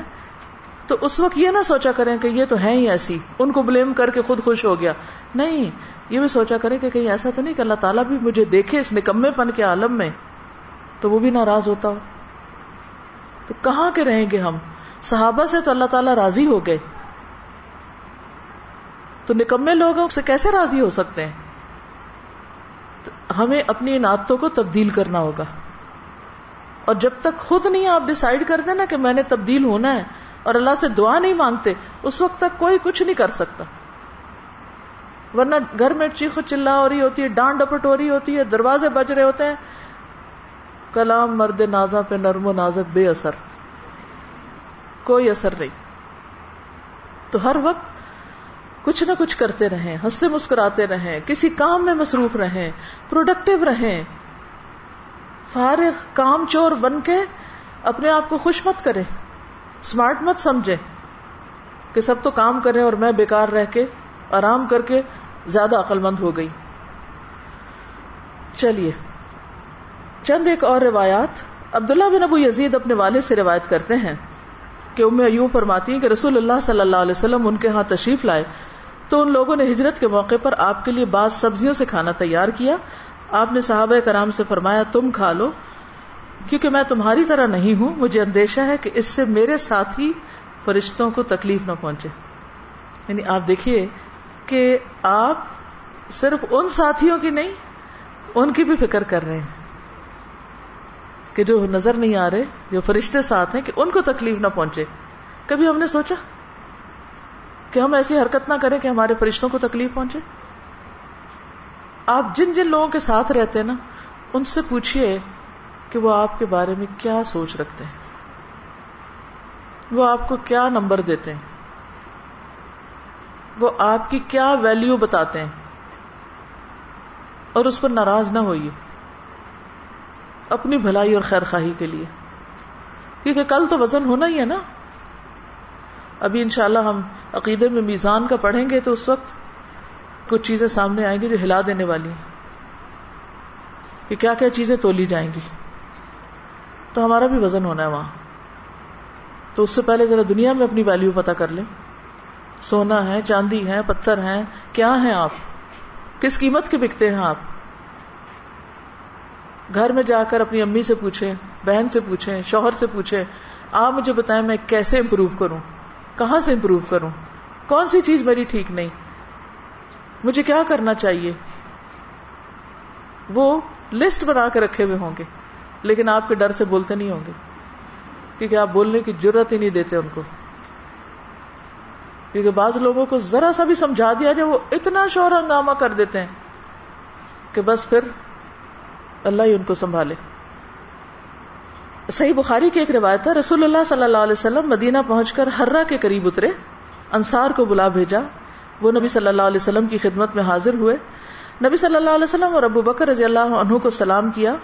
تو اس وقت یہ نہ سوچا کریں کہ یہ تو ہے ہی ایسی، ان کو بلیم کر کے خود خوش ہو گیا۔ نہیں، یہ بھی سوچا کریں کہ کہیں ایسا تو نہیں کہ اللہ تعالیٰ بھی مجھے دیکھے اس نکمے پن کے عالم میں، تو وہ بھی ناراض ہوتا۔ ہو تو کہاں کے رہیں گے ہم؟ صحابہ سے تو اللہ تعالیٰ راضی ہو گئے۔ تو نکمے لوگوں سے کیسے راضی ہو سکتے ہیں؟ ہمیں اپنی ان عادتوں کو تبدیل کرنا ہوگا۔ اور جب تک خود نہیں آپ ڈسائڈ کر نا کہ میں نے تبدیل ہونا ہے اور اللہ سے دعا نہیں مانگتے، اس وقت تک کوئی کچھ نہیں کر سکتا۔ ورنہ گھر میں چیخ چلا ہو رہی ہوتی ہے، ڈانڈ ڈپٹ ہو رہی ہوتی ہے، دروازے بج رہے ہوتے ہیں۔ کلام مرد نازا پہ نرم و نازک بے اثر، کوئی اثر نہیں۔ تو ہر وقت کچھ نہ کچھ کرتے رہیں، ہنستے مسکراتے رہیں، کسی کام میں مصروف رہیں پروڈکٹیو رہیں۔ فارغ، کام چور بن کے اپنے آپ کو خوش مت کرے اسمارٹ مت سمجھے کہ سب تو کام کریں اور میں بیکار رہ کے، آرام کر کے زیادہ عقل مند ہو گئی۔ چلیے، چند ایک اور روایات۔ عبداللہ بن ابو یزید اپنے والد سے روایت کرتے ہیں کہ امیں یوں فرماتی ہیں کہ رسول اللہ صلی اللہ علیہ وسلم ان کے ہاں تشریف لائے۔ تو ان لوگوں نے ہجرت کے موقع پر آپ کے لیے بعض سبزیوں سے کھانا تیار کیا۔ آپ نے صحابہ کرام سے فرمایا، تم کھا لو۔ کیونکہ میں تمہاری طرح نہیں ہوں، مجھے اندیشہ ہے کہ اس سے میرے ساتھ ہی فرشتوں کو تکلیف نہ پہنچے۔ یعنی آپ دیکھیے کہ آپ صرف ان ساتھیوں کی نہیں، ان کی بھی فکر کر رہے ہیں کہ جو نظر نہیں آ رہے، جو فرشتے ساتھ ہیں، کہ ان کو تکلیف نہ پہنچے۔ کبھی ہم نے سوچا؟ کہ ہم ایسی حرکت نہ کریں کہ ہمارے فرشتوں کو تکلیف پہنچے۔ آپ جن جن لوگوں کے ساتھ رہتے ہیں نا، ان سے پوچھیے کہ وہ آپ کے بارے میں کیا سوچ رکھتے ہیں۔ وہ آپ کو کیا نمبر دیتے ہیں۔ وہ آپ کی کیا ویلیو بتاتے ہیں۔ اور اس پر ناراض نہ ہوئیے۔ اپنی بھلائی اور خیر خواہی کے لیے۔ کیونکہ کل تو وزن ہونا ہی ہے نا۔ ابھی انشاءاللہ ہم عقیدے میں میزان کا پڑھیں گے تو اس وقت کچھ چیزیں سامنے آئیں گی جو ہلا دینے والی ہیں کہ کیا کیا چیزیں تولی جائیں گی۔ تو ہمارا بھی وزن ہونا ہے وہاں۔ تو اس سے پہلے ذرا دنیا میں اپنی ویلو پتا کر لیں۔ سونا ہے، چاندی ہے، پتھر ہیں، کیا ہیں آپ؟ کس قیمت کے بکتے ہیں آپ؟ گھر میں جا کر اپنی امی سے پوچھیں، بہن سے پوچھیں، شوہر سے پوچھیں، آپ مجھے بتائیں میں کیسے امپروو کروں؟ کہاں سے امپروو کروں؟ کون سی چیز میری ٹھیک نہیں؟ مجھے کیا کرنا چاہیے؟ وہ لسٹ بنا کے رکھے ہوئے ہوں گے، لیکن آپ کے ڈر سے بولتے نہیں ہوں گے، کیونکہ آپ بولنے کی ضرورت ہی نہیں دیتے ان کو۔ کیونکہ بعض لوگوں کو ذرا سا بھی سمجھا دیا جائے، وہ اتنا شور ہنگامہ کر دیتے ہیں کہ بس پھر اللہ ہی ان کو سنبھالے۔ صحیح بخاری کی ایک روایت ہے، رسول اللہ صلی اللہ علیہ وسلم مدینہ پہنچ کر ہررا کے قریب اترے، انصار کو بلا بھیجا۔ وہ نبی صلی اللہ علیہ وسلم کی خدمت میں حاضر ہوئے۔ نبی صلی اللہ علیہ وسلم اور ابو بکر رضی اللہ عنہ کو سلام کیا،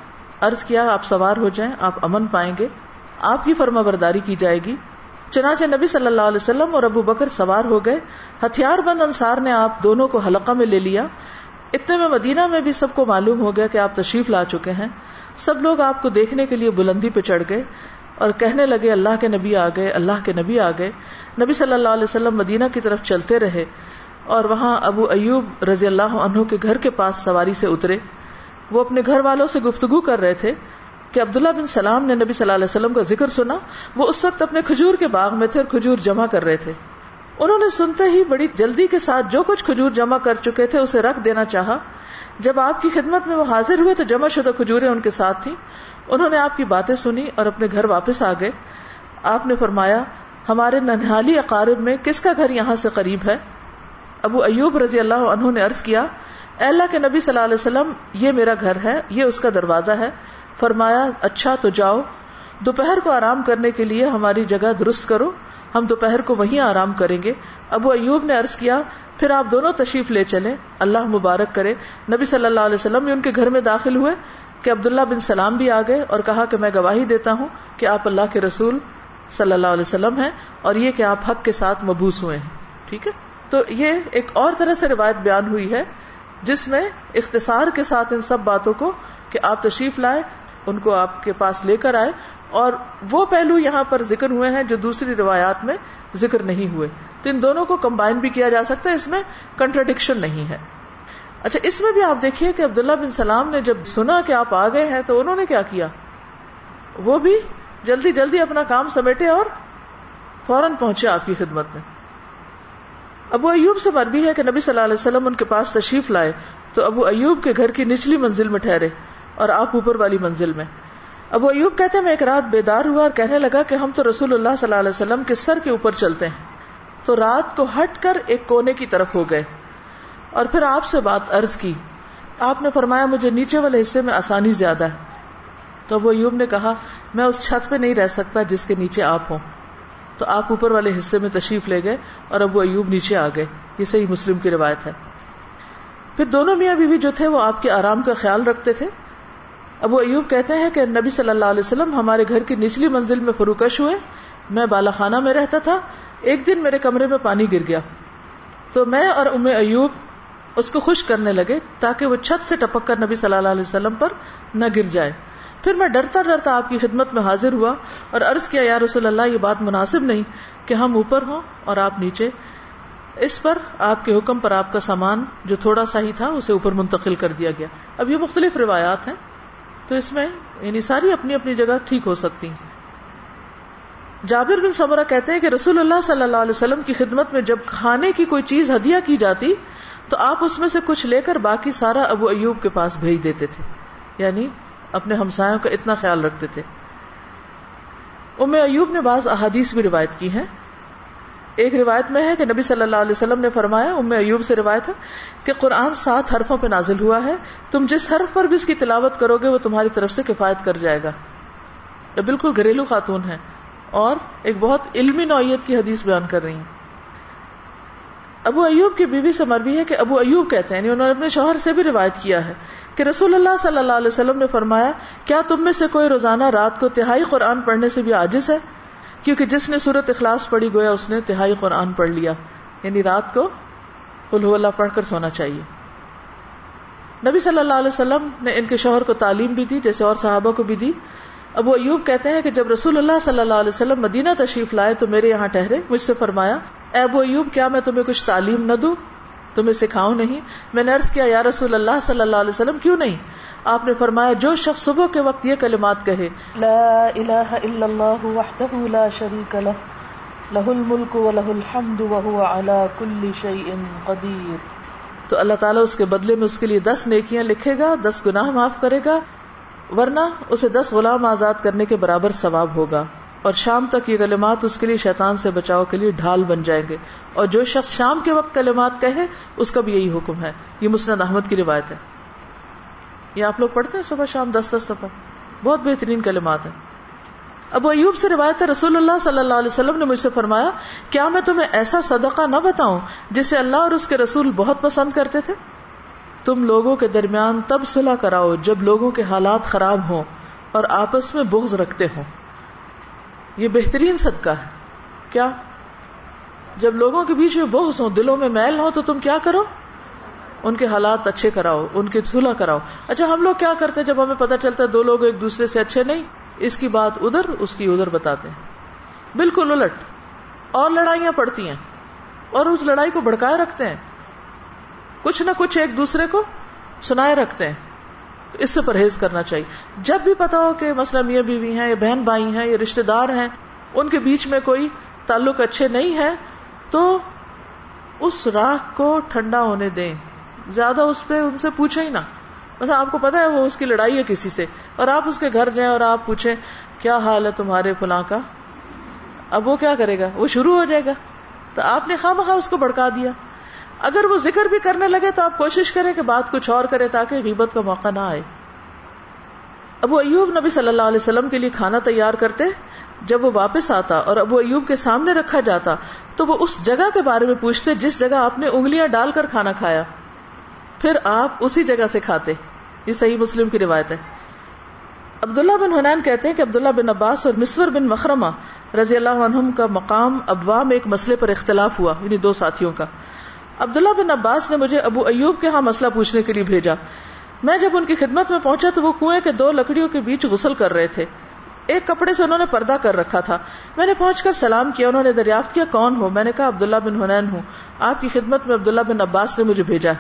عرض کیا، آپ سوار ہو جائیں، آپ امن پائیں گے، آپ کی فرما برداری کی جائے گی۔ چنانچہ نبی صلی اللہ علیہ وسلم اور ابو بکر سوار ہو گئے۔ ہتھیار بند انصار نے آپ دونوں کو حلقہ میں لے لیا۔ اتنے میں مدینہ میں بھی سب کو معلوم ہو گیا کہ آپ تشریف لا چکے ہیں۔ سب لوگ آپ کو دیکھنے کے لیے بلندی پہ چڑھ گئے اور کہنے لگے، اللہ کے نبی آ گئے، اللہ کے نبی آ گئے۔ نبی صلی اللہ علیہ وسلم مدینہ کی طرف چلتے رہے اور وہاں ابو ایوب رضی اللہ عنہ کے گھر کے پاس سواری سے اترے۔ وہ اپنے گھر والوں سے گفتگو کر رہے تھے کہ عبداللہ بن سلام نے نبی صلی اللہ علیہ وسلم کا ذکر سنا۔ وہ اس وقت اپنے کھجور کے باغ میں تھے اور کھجور جمع کر رہے تھے۔ انہوں نے سنتے ہی بڑی جلدی کے ساتھ جو کچھ کھجور جمع کر چکے تھے اسے رکھ دینا چاہا۔ جب آپ کی خدمت میں وہ حاضر ہوئے تو جمع شدہ کھجورے ان کے ساتھ تھی انہوں نے آپ کی باتیں سنی اور اپنے گھر واپس آ گئے۔ آپ نے فرمایا، ہمارے ننہالی اقارب میں کس کا گھر یہاں سے قریب ہے؟ ابو ایوب رضی اللہ عنہ نے عرض کیا، اے اللہ کے نبی صلی اللہ علیہ وسلم، یہ میرا گھر ہے، یہ اس کا دروازہ ہے۔ فرمایا اچھا تو جاؤ، دوپہر کو آرام کرنے کے لیے ہماری جگہ درست کرو۔ ہم دوپہر کو وہیں آرام کریں گے۔ ابو ایوب نے عرض کیا، پھر آپ دونوں تشریف لے چلے اللہ مبارک کرے۔ نبی صلی اللہ علیہ وسلم ان کے گھر میں داخل ہوئے کہ عبداللہ بن سلام بھی آ گئے اور کہا کہ میں گواہی دیتا ہوں کہ آپ اللہ کے رسول صلی اللہ علیہ وسلم ہیں اور یہ کہ آپ حق کے ساتھ مبوس ہوئے ہیں۔ ٹھیک ہے؟ تو یہ ایک اور طرح سے روایت بیان ہوئی ہے جس میں اختصار کے ساتھ ان سب باتوں کو کہ آپ تشریف لائے، ان کو آپ کے پاس لے کر آئے۔ اور وہ پہلو یہاں پر ذکر ہوئے ہیں جو دوسری روایات میں ذکر نہیں ہوئے۔ تو ان دونوں کو کمبائن بھی کیا جا سکتا ہے، اس میں کنٹرڈکشن نہیں ہے۔ اچھا اس میں بھی آپ دیکھیے کہ عبداللہ بن سلام نے جب سنا کہ آپ آ گئے ہیں تو انہوں نے کیا کیا؟ وہ بھی جلدی جلدی اپنا کام سمیٹے اور فوراً پہنچے آپ کی خدمت میں۔ ابو ایوب سے مربی ہے کہ نبی صلی اللہ علیہ وسلم ان کے پاس تشریف لائے تو ابو ایوب کے گھر کی نچلی منزل میں ٹھہرے اور آپ اوپر والی منزل میں۔ ابو ایوب کہتے ہیں، میں ایک رات بیدار ہوا اور کہنے لگا کہ ہم تو رسول اللہ صلی اللہ علیہ وسلم کے سر کے اوپر چلتے ہیں۔ تو رات کو ہٹ کر ایک کونے کی طرف ہو گئے۔ اور پھر آپ سے بات عرض کی۔ آپ نے فرمایا، مجھے نیچے والے حصے میں آسانی زیادہ ہے۔ تو ابو ایوب نے کہا، میں اس چھت پہ نہیں رہ سکتا جس کے نیچے آپ ہوں۔ تو آپ اوپر والے حصے میں تشریف لے گئے اور ابو ایوب نیچے آ گئے۔ یہ صحیح مسلم کی روایت ہے۔ پھر دونوں میاں بیوی جو تھے، وہ آپ کے آرام کا خیال رکھتے تھے؟ ابو ایوب کہتے ہیں کہ نبی صلی اللہ علیہ وسلم ہمارے گھر کی نچلی منزل میں فروکش ہوئے۔ میں بالا خانہ میں رہتا تھا۔ ایک دن میرے کمرے میں پانی گر گیا۔ تو میں اور ام ایوب اس کو خوش کرنے لگے تاکہ وہ چھت سے ٹپک کر نبی صلی اللہ علیہ وسلم پر نہ گر جائے۔ پھر میں ڈرتا ڈرتا آپ کی خدمت میں حاضر ہوا اور عرض کیا، یا رسول اللہ، یہ بات مناسب نہیں کہ ہم اوپر ہوں اور آپ نیچے۔ اس پر آپ کے حکم پر آپ کا سامان جو تھوڑا سا ہی تھا، اسے اوپر منتقل کر دیا گیا۔ اب یہ مختلف روایات ہیں۔ تو اس میں یعنی ساری اپنی اپنی جگہ ٹھیک ہو سکتی ہیں۔ جابر بن سمرا کہتے ہیں کہ رسول اللہ صلی اللہ علیہ وسلم کی خدمت میں جب کھانے کی کوئی چیز ہدیہ کی جاتی تو آپ اس میں سے کچھ لے کر باقی سارا ابو ایوب کے پاس بھیج دیتے تھے۔ یعنی اپنے ہمسایوں کا اتنا خیال رکھتے تھے۔ ام ایوب نے بعض احادیث بھی روایت کی ہیں۔ ایک روایت میں ہے کہ نبی صلی اللہ علیہ وسلم نے فرمایا، ام ایوب سے روایت ہے کہ قرآن سات حرفوں پہ نازل ہوا ہے، تم جس حرف پر بھی اس کی تلاوت کرو گے، وہ تمہاری طرف سے کفایت کر جائے گا۔ یہ بالکل گھریلو خاتون ہے اور ایک بہت علمی نوعیت کی حدیث بیان کر رہی ہیں۔ ابو ایوب کی بیوی سے مربی ہے کہ ابو ایوب کہتے ہیں یعنی انہوں نے اپنے شوہر سے بھی روایت کیا ہے کہ رسول اللہ صلی اللہ علیہ وسلم نے فرمایا، کیا تم میں سے کوئی روزانہ رات کو تہائی قرآن پڑھنے سے بھی عاجز ہے؟ کیونکہ جس نے صورت اخلاص پڑھی گویا اس نے تہائی قرآن پڑھ لیا۔ یعنی رات کو اللہ پڑھ کر سونا چاہیے۔ نبی صلی اللہ علیہ وسلم نے ان کے شوہر کو تعلیم بھی دی، جیسے اور صحابہ کو بھی دی۔ ابو ایوب کہتے ہیں کہ جب رسول اللہ صلی اللہ علیہ وسلم مدینہ تشریف لائے تو میرے یہاں ٹہرے، مجھ سے فرمایا، اے ابو ایوب، کیا میں تمہیں کچھ تعلیم نہ دوں؟ تمہیں سکھاؤں نہیں؟ میں نے عرض کیا یا رسول اللہ صلی اللہ علیہ وسلم کیوں نہیں؟ آپ نے فرمایا جو شخص صبح کے وقت یہ کلمات کہے لا الہ الا اللہ وحدہ لا شریک لہ لہ الملک و لہ الحمد وهو على كل شیء قدیر. تو اللہ تعالیٰ اس کے بدلے میں اس کے لیے دس نیکیاں لکھے گا دس گناہ معاف کرے گا ورنہ اسے دس غلام آزاد کرنے کے برابر ثواب ہوگا۔ اور شام تک یہ کلمات اس کے لیے شیطان سے بچاؤ کے لیے ڈھال بن جائیں گے اور جو شخص شام کے وقت کلمات کہے، اس کا بھی یہی حکم ہے۔ یہ مسند احمد کی روایت ہے۔ یہ آپ لوگ پڑھتے ہیں صبح شام دس دس دفعہ؟ بہت بہترین کلمات ہیں۔ ابو ایوب سے روایت ہے، رسول اللہ صلی اللہ علیہ وسلم نے مجھ سے فرمایا، کیا میں تمہیں ایسا صدقہ نہ بتاؤں جسے اللہ اور اس کے رسول بہت پسند کرتے تھے؟ تم لوگوں کے درمیان تب صلح کراؤ جب لوگوں کے حالات خراب ہوں اور آپس میں بغض رکھتے ہوں۔ یہ بہترین صدقہ ہے۔ کیا؟ جب لوگوں کے بیچ میں بغض ہو دلوں میں میل ہو تو تم کیا کرو؟ ان کے حالات اچھے کراؤ، ان کی صلح کراؤ۔ اچھا ہم لوگ کیا کرتے ہیں جب ہمیں پتہ چلتا ہے دو لوگ ایک دوسرے سے اچھے نہیں؟ اس کی بات ادھر، اس کی ادھر بتاتے ہیں۔ بالکل الٹ۔ اور لڑائیاں پڑتی ہیں۔ اور اس لڑائی کو بڑکائے رکھتے ہیں۔ کچھ نہ کچھ ایک دوسرے کو سنائے رکھتے ہیں۔ تو اس سے پرہیز کرنا چاہیے۔ جب بھی پتا ہو کہ مسئلہ میاں بیوی ہیں، یا بہن بھائی ہیں، یا رشتے دار ہیں، ان کے بیچ میں کوئی تعلق اچھے نہیں ہے، تو اس راہ کو ٹھنڈا ہونے دیں۔ زیادہ اس پہ ان سے پوچھے ہی نہ۔ بس آپ کو پتا ہے وہ اس کی لڑائی ہے کسی سے، اور آپ اس کے گھر جائیں اور آپ پوچھیں، کیا حال ہے تمہارے فلاں کا؟ اب وہ کیا کرے گا؟ وہ شروع ہو جائے گا۔ تو آپ نے خواہ مخواہ اس کو بڑکا دیا۔ اگر وہ ذکر بھی کرنے لگے تو آپ کوشش کریں کہ بات کچھ اور کرے تاکہ غیبت کا موقع نہ آئے۔ ابو ایوب نبی صلی اللہ علیہ وسلم کے لیے کھانا تیار کرتے، جب وہ واپس آتا اور ابو ایوب کے سامنے رکھا جاتا، تو وہ اس جگہ کے بارے میں پوچھتے جس جگہ آپ نے انگلیاں ڈال کر کھانا کھایا۔ پھر آپ اسی جگہ سے کھاتے۔ یہ صحیح مسلم کی روایت ہے۔ عبداللہ بن حنین کہتے ہیں کہ عبداللہ بن عباس اور مصور بن مخرمہ رضی اللہ عنہم کا مقام ابوا میں ایک مسئلے پر اختلاف ہوا یعنی دو ساتھیوں کا۔ عبداللہ بن عباس نے مجھے ابو ایوب کے ہاں مسئلہ پوچھنے کے لیے بھیجا۔ میں جب ان کی خدمت میں پہنچا تو وہ کنویں کے دو لکڑیوں کے بیچ غسل کر رہے تھے۔ ایک کپڑے سے انہوں نے پردہ کر رکھا تھا۔ میں نے پہنچ کر سلام کیا، انہوں نے دریافت کیا، کون ہو میں نے کہا، عبداللہ بن حنین ہوں۔ آپ کی خدمت میں عبداللہ بن عباس نے مجھے بھیجا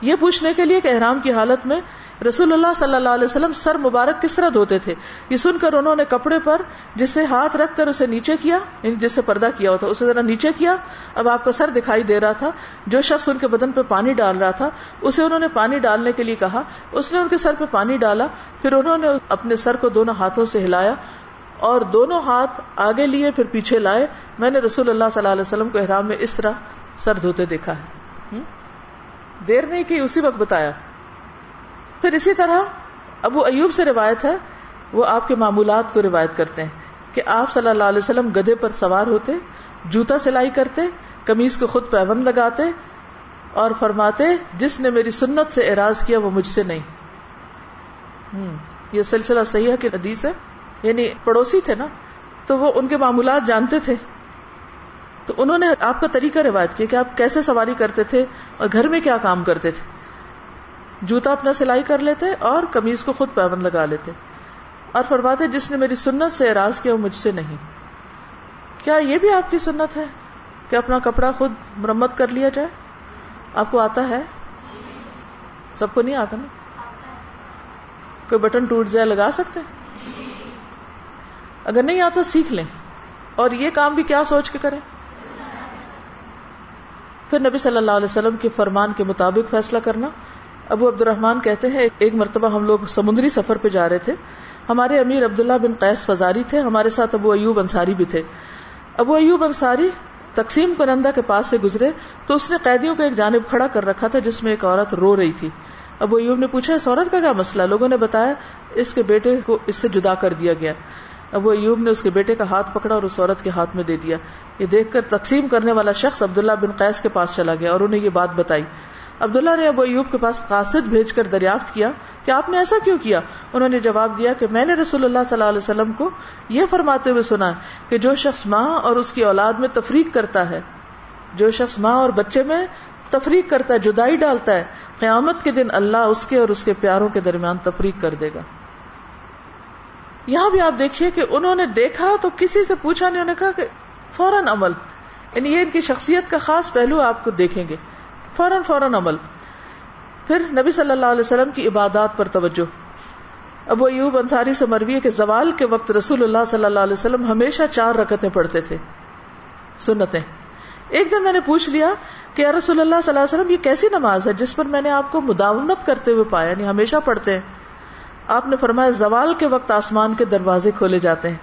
یہ پوچھنے کے لیے کہ احرام کی حالت میں رسول اللہ صلی اللہ علیہ وسلم سر مبارک کس طرح دھوتے تھے؟ یہ سن کر انہوں نے کپڑے پر جسے ہاتھ رکھ کر اسے نیچے کیا یعنی جس سے پردہ کیا ہوتا، اسے ذرا نیچے کیا۔ اب آپ کا سر دکھائی دے رہا تھا، جو شخص ان کے بدن پہ پانی ڈال رہا تھا، اسے انہوں نے پانی ڈالنے کے لیے کہا۔ اس نے ان کے سر پہ پانی ڈالا، پھر انہوں نے اپنے سر کو دونوں ہاتھوں سے ہلایا اور دونوں ہاتھ آگے لیے، پھر پیچھے لائے۔ میں نے رسول اللہ صلی اللہ علیہ وسلم کو احرام میں اس طرح سر دھوتے دیکھا ہے۔ دیر نہیں کی، اسی وقت بتایا۔ پھر اسی طرح ابو ایوب سے روایت ہے، وہ آپ کے معمولات کو روایت کرتے ہیں کہ آپ صلی اللہ علیہ وسلم گدے پر سوار ہوتے، جوتا سلائی کرتے کمیز کو خود پیون لگاتے اور فرماتے، جس نے میری سنت سے اعراض کیا وہ مجھ سے نہیں۔ ہوں یہ سلسلہ صحیح ہے کہ حدیث ہے یعنی پڑوسی تھے نا، تو وہ ان کے معمولات جانتے تھے۔ تو انہوں نے آپ کا طریقہ روایت کیا کہ آپ کیسے سواری کرتے تھے اور گھر میں کیا کام کرتے تھے؟ جوتا اپنا سلائی کر لیتے اور کمیز کو خود پیبند لگا لیتے اور فرماتے جس نے میری سنت سے اعراض کیا وہ مجھ سے نہیں۔ کیا یہ بھی آپ کی سنت ہے کہ اپنا کپڑا خود مرمت کر لیا جائے؟ آپ کو آتا ہے؟ سب کو نہیں آتا نا؟ کوئی بٹن ٹوٹ جائے لگا سکتے؟ اگر نہیں آتا سیکھ لیں اور یہ کام بھی کیا سوچ کے کریں؟ پھر نبی صلی اللہ علیہ وسلم کے فرمان کے مطابق فیصلہ کرنا۔ ابو عبد الرحمان کہتے ہیں، ایک مرتبہ ہم لوگ سمندری سفر پہ جا رہے تھے۔ ہمارے امیر عبداللہ بن قیس فزاری تھے، ہمارے ساتھ ابو ایوب انصاری بھی تھے۔ ابو ایوب انصاری تقسیم کنندہ کے پاس سے گزرے تو اس نے قیدیوں کو ایک جانب کھڑا کر رکھا تھا جس میں ایک عورت رو رہی تھی۔ ابو ایوب نے پوچھا، اس عورت کا کیا مسئلہ؟ لوگوں نے بتایا، اس کے بیٹے کو اس سے جدا کر دیا گیا۔ ابو ایوب نے اس کے بیٹے کا ہاتھ پکڑا اور اس عورت کے ہاتھ میں دے دیا۔ یہ دیکھ کر تقسیم کرنے والا شخص عبداللہ بن قیس کے پاس چلا گیا اور انہیں یہ بات بتائی۔ عبداللہ نے ابو ایوب کے پاس قاصد بھیج کر دریافت کیا کہ آپ نے ایسا کیوں کیا؟ انہوں نے جواب دیا کہ میں نے رسول اللہ صلی اللہ علیہ وسلم کو یہ فرماتے ہوئے سنا کہ جو شخص ماں اور اس کی اولاد میں تفریق کرتا ہے، جو شخص ماں اور بچے میں تفریق کرتا ہے، جدائی ڈالتا ہے، قیامت کے دن اللہ اس کے اور اس کے پیاروں کے درمیان تفریق کر دے گا۔ یہاں بھی آپ دیکھیے کہ انہوں نے دیکھا تو کسی سے پوچھا نہیں، انہوں نے کہا کہ فوراً عمل۔ یعنی یہ ان کی شخصیت کا خاص پہلو آپ کو دیکھیں گے۔ فوراً فوراً عمل۔ پھر نبی صلی اللہ علیہ وسلم کی عبادات پر توجہ۔ ابو ایوب انصاری سے مروی کہ زوال کے وقت رسول اللہ صلی اللہ علیہ وسلم ہمیشہ چار رکتیں پڑھتے تھے۔ سنتیں۔ ایک دن میں نے پوچھ لیا کہ یا رسول اللہ صلی اللہ علیہ وسلم یہ کیسی نماز ہے جس پر میں نے آپ کو مداومت کرتے ہوئے پایا یعنی ہمیشہ پڑھتے ہیں۔ آپ نے فرمایا زوال کے وقت آسمان کے دروازے کھولے جاتے ہیں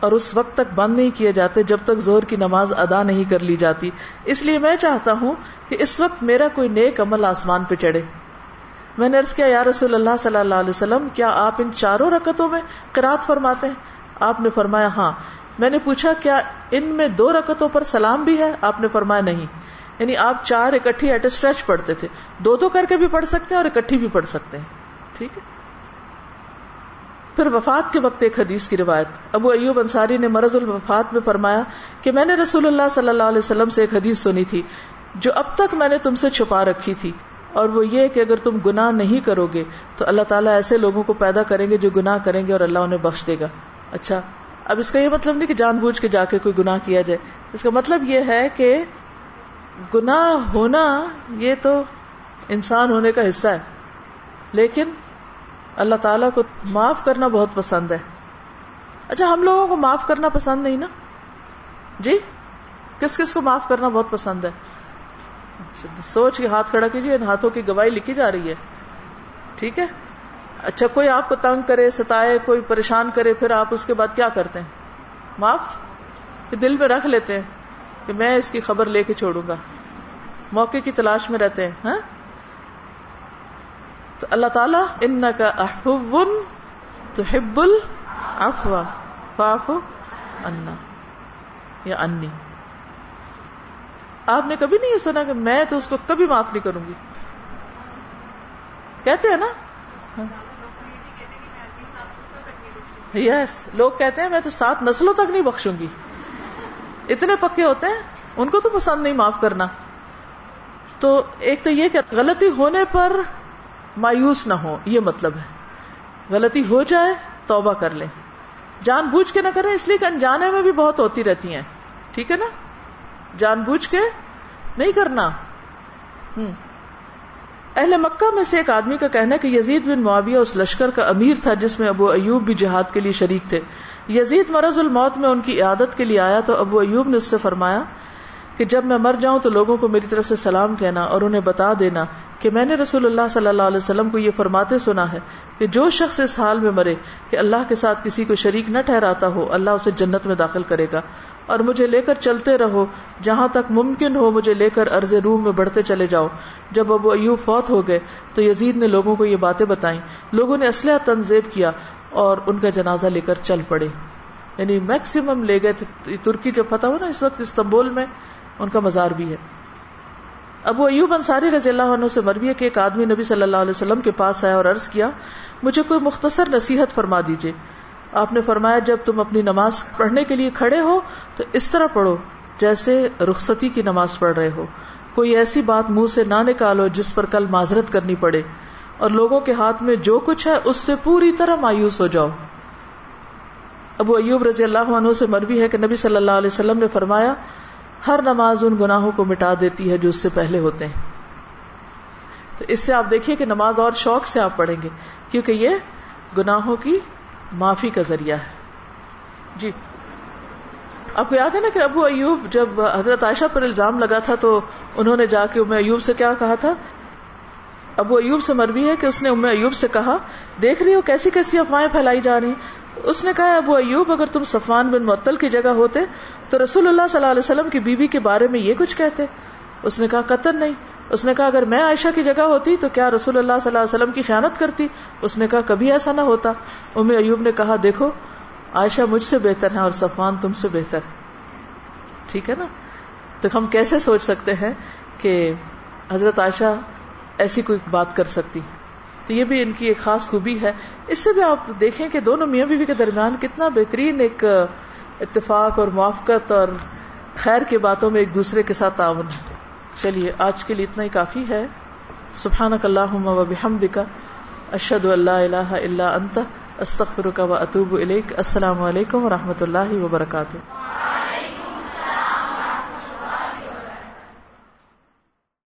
اور اس وقت تک بند نہیں کیے جاتے جب تک زور کی نماز ادا نہیں کر لی جاتی۔ اس لیے میں چاہتا ہوں کہ اس وقت میرا کوئی نیک عمل آسمان پہ چڑھے۔ میں نے کیا، یا رسول اللہ صلی اللہ علیہ وسلم، کیا آپ ان چاروں رکتوں میں قرات فرماتے ہیں؟ آپ نے فرمایا ہاں۔ میں نے پوچھا، کیا ان میں دو رکتوں پر سلام بھی ہے؟ آپ نے فرمایا، نہیں۔ یعنی آپ چار اکٹھی ایٹ اسٹریچ پڑھتے تھے۔ دو دو کر کے بھی پڑھ سکتے ہیں اور اکٹھی بھی پڑھ سکتے ہیں۔ ٹھیک ہے؟ پھر وفات کے وقت ایک حدیث کی روایت۔ ابو ایوب انصاری نے مرض الوفات میں فرمایا کہ میں نے رسول اللہ صلی اللہ علیہ وسلم سے ایک حدیث سنی تھی جو اب تک میں نے تم سے چھپا رکھی تھی۔ اور وہ یہ کہ اگر تم گناہ نہیں کرو گے تو اللہ تعالیٰ ایسے لوگوں کو پیدا کریں گے جو گناہ کریں گے اور اللہ انہیں بخش دے گا۔ اچھا اب اس کا یہ مطلب نہیں کہ جان بوجھ کے جا کے کوئی گناہ کیا جائے۔ اس کا مطلب یہ ہے کہ گناہ ہونا یہ تو انسان ہونے کا حصہ ہے، لیکن اللہ تعالیٰ کو معاف کرنا بہت پسند ہے۔ اچھا ہم لوگوں کو معاف کرنا پسند نہیں نا؟ جی؟ کس کس کو معاف کرنا بہت پسند ہے؟ اچھا، سوچ کے ہاتھ کھڑا کیجیے ان ہاتھوں کی گواہی لکھی جا رہی ہے۔ ٹھیک ہے؟ اچھا کوئی آپ کو تنگ کرے، ستائے، کوئی پریشان کرے، پھر آپ اس کے بعد کیا کرتے ہیں؟ معاف؟ دل میں رکھ لیتے ہیں کہ میں اس کی خبر لے کے چھوڑوں گا۔ موقع کی تلاش میں رہتے ہیں ہاں؟ تو اللہ تعالیٰ ان کا احب تو ہب الفوا فاف انا یا انی۔ آپ نے کبھی نہیں یہ سنا کہ میں تو اس کو کبھی معاف نہیں کروں گی۔ کہتے ہیں نا؟ یس لوگ کہتے ہیں میں تو سات نسلوں تک نہیں بخشوں گی۔ اتنے پکے ہوتے ہیں، ان کو تو پسند نہیں معاف کرنا۔ تو ایک تو یہ کہ غلطی ہونے پر مایوس نہ ہو، یہ مطلب ہے۔ غلطی ہو جائے، توبہ کر لیں۔ جان بوجھ کے نہ کریں، اس لیے کہ انجانے میں بھی بہت ہوتی رہتی ہیں۔ ٹھیک ہے نا؟ جان بوجھ کے نہیں کرنا۔ اہل مکہ میں سے ایک آدمی کا کہنا ہے کہ یزید بن معاویہ اس لشکر کا امیر تھا جس میں ابو ایوب بھی جہاد کے لیے شریک تھے۔ یزید مرض الموت میں ان کی عادت کے لیے آیا تو ابو ایوب نے اس سے فرمایا کہ جب میں مر جاؤں تو لوگوں کو میری طرف سے سلام کہنا اور انہیں بتا دینا کہ میں نے رسول اللہ صلی اللہ علیہ وسلم کو یہ فرماتے سنا ہے کہ جو شخص اس حال میں مرے کہ اللہ کے ساتھ کسی کو شریک نہ ٹھہراتا ہو، اللہ اسے جنت میں داخل کرے گا۔ اور مجھے لے کر چلتے رہو، جہاں تک ممکن ہو مجھے لے کر عرض روم میں بڑھتے چلے جاؤ۔ جب ابو ایوب فوت ہو گئے تو یزید نے لوگوں کو یہ باتیں بتائیں۔ لوگوں نے اسلحہ تنظیب کیا اور ان کا جنازہ لے کر چل پڑے۔ یعنی میکسیمم لے گئے ترکی جب فتح ہو نا اس وقت استنبول میں، ان کا مزار بھی ہے۔ ابو ایوب انصاری رضی اللہ عنہ سے مروی ہے کہ ایک آدمی نبی صلی اللہ علیہ وسلم کے پاس آیا اور عرض کیا، مجھے کوئی مختصر نصیحت فرما دیجیے آپ نے فرمایا، جب تم اپنی نماز پڑھنے کے لیے کھڑے ہو، تو اس طرح پڑھو جیسے رخصتی کی نماز پڑھ رہے ہو۔ کوئی ایسی بات منہ سے نہ نکالو جس پر کل معذرت کرنی پڑے۔ اور لوگوں کے ہاتھ میں جو کچھ ہے، اس سے پوری طرح مایوس ہو جاؤ۔ ابو ایوب رضی اللہ عنہ سے مروی ہے کہ نبی صلی اللہ علیہ وسلم نے فرمایا ہر نماز ان گناہوں کو مٹا دیتی ہے جو اس سے پہلے ہوتے ہیں۔ تو اس سے آپ دیکھیے کہ نماز اور شوق سے آپ پڑھیں گے، کیونکہ یہ گناہوں کی معافی کا ذریعہ ہے۔ جی۔ آپ کو یاد ہے نا کہ ابو ایوب جب حضرت عائشہ پر الزام لگا تھا تو انہوں نے جا کے ام ایوب سے کیا کہا تھا؟ ابو ایوب سے مربی ہے کہ اس نے ام ایوب سے کہا، دیکھ رہی ہو کیسی کیسی افواہیں پھیلائی جا رہی اس نے کہا، ابو ایوب، اگر تم صفان بن معطل کی جگہ ہوتے تو رسول اللہ صلی اللہ علیہ وسلم کی بیوی کے بارے میں یہ کچھ کہتے۔ اس نے کہا، قطر نہیں۔ اس نے کہا، اگر میں عائشہ کی جگہ ہوتی تو کیا رسول اللہ صلی اللہ علیہ وسلم کی خیانت کرتی؟ اس نے کہا، کبھی ایسا نہ ہوتا۔ ام ایوب نے کہا، دیکھو، عائشہ مجھ سے بہتر ہے اور صفان تم سے بہتر ہے۔ ٹھیک ہے نا؟ تو ہم کیسے سوچ سکتے ہیں کہ حضرت عائشہ ایسی کوئی بات کر سکتی؟ تو یہ بھی ان کی ایک خاص خوبی ہے۔ اس سے بھی آپ دیکھیں کہ دونوں میاں بیوی کے درمیان کتنا بہترین ایک اتفاق اور موافقت اور خیر کی باتوں میں ایک دوسرے کے ساتھ تعاون چلیے، آج کے لیے اتنا ہی کافی ہے۔ سبحان اللہ و بحمدک اشد اللہ اللہ اللہ انت استخر کا و اطوب السلام علیکم و رحمۃ اللہ وبرکاتہ۔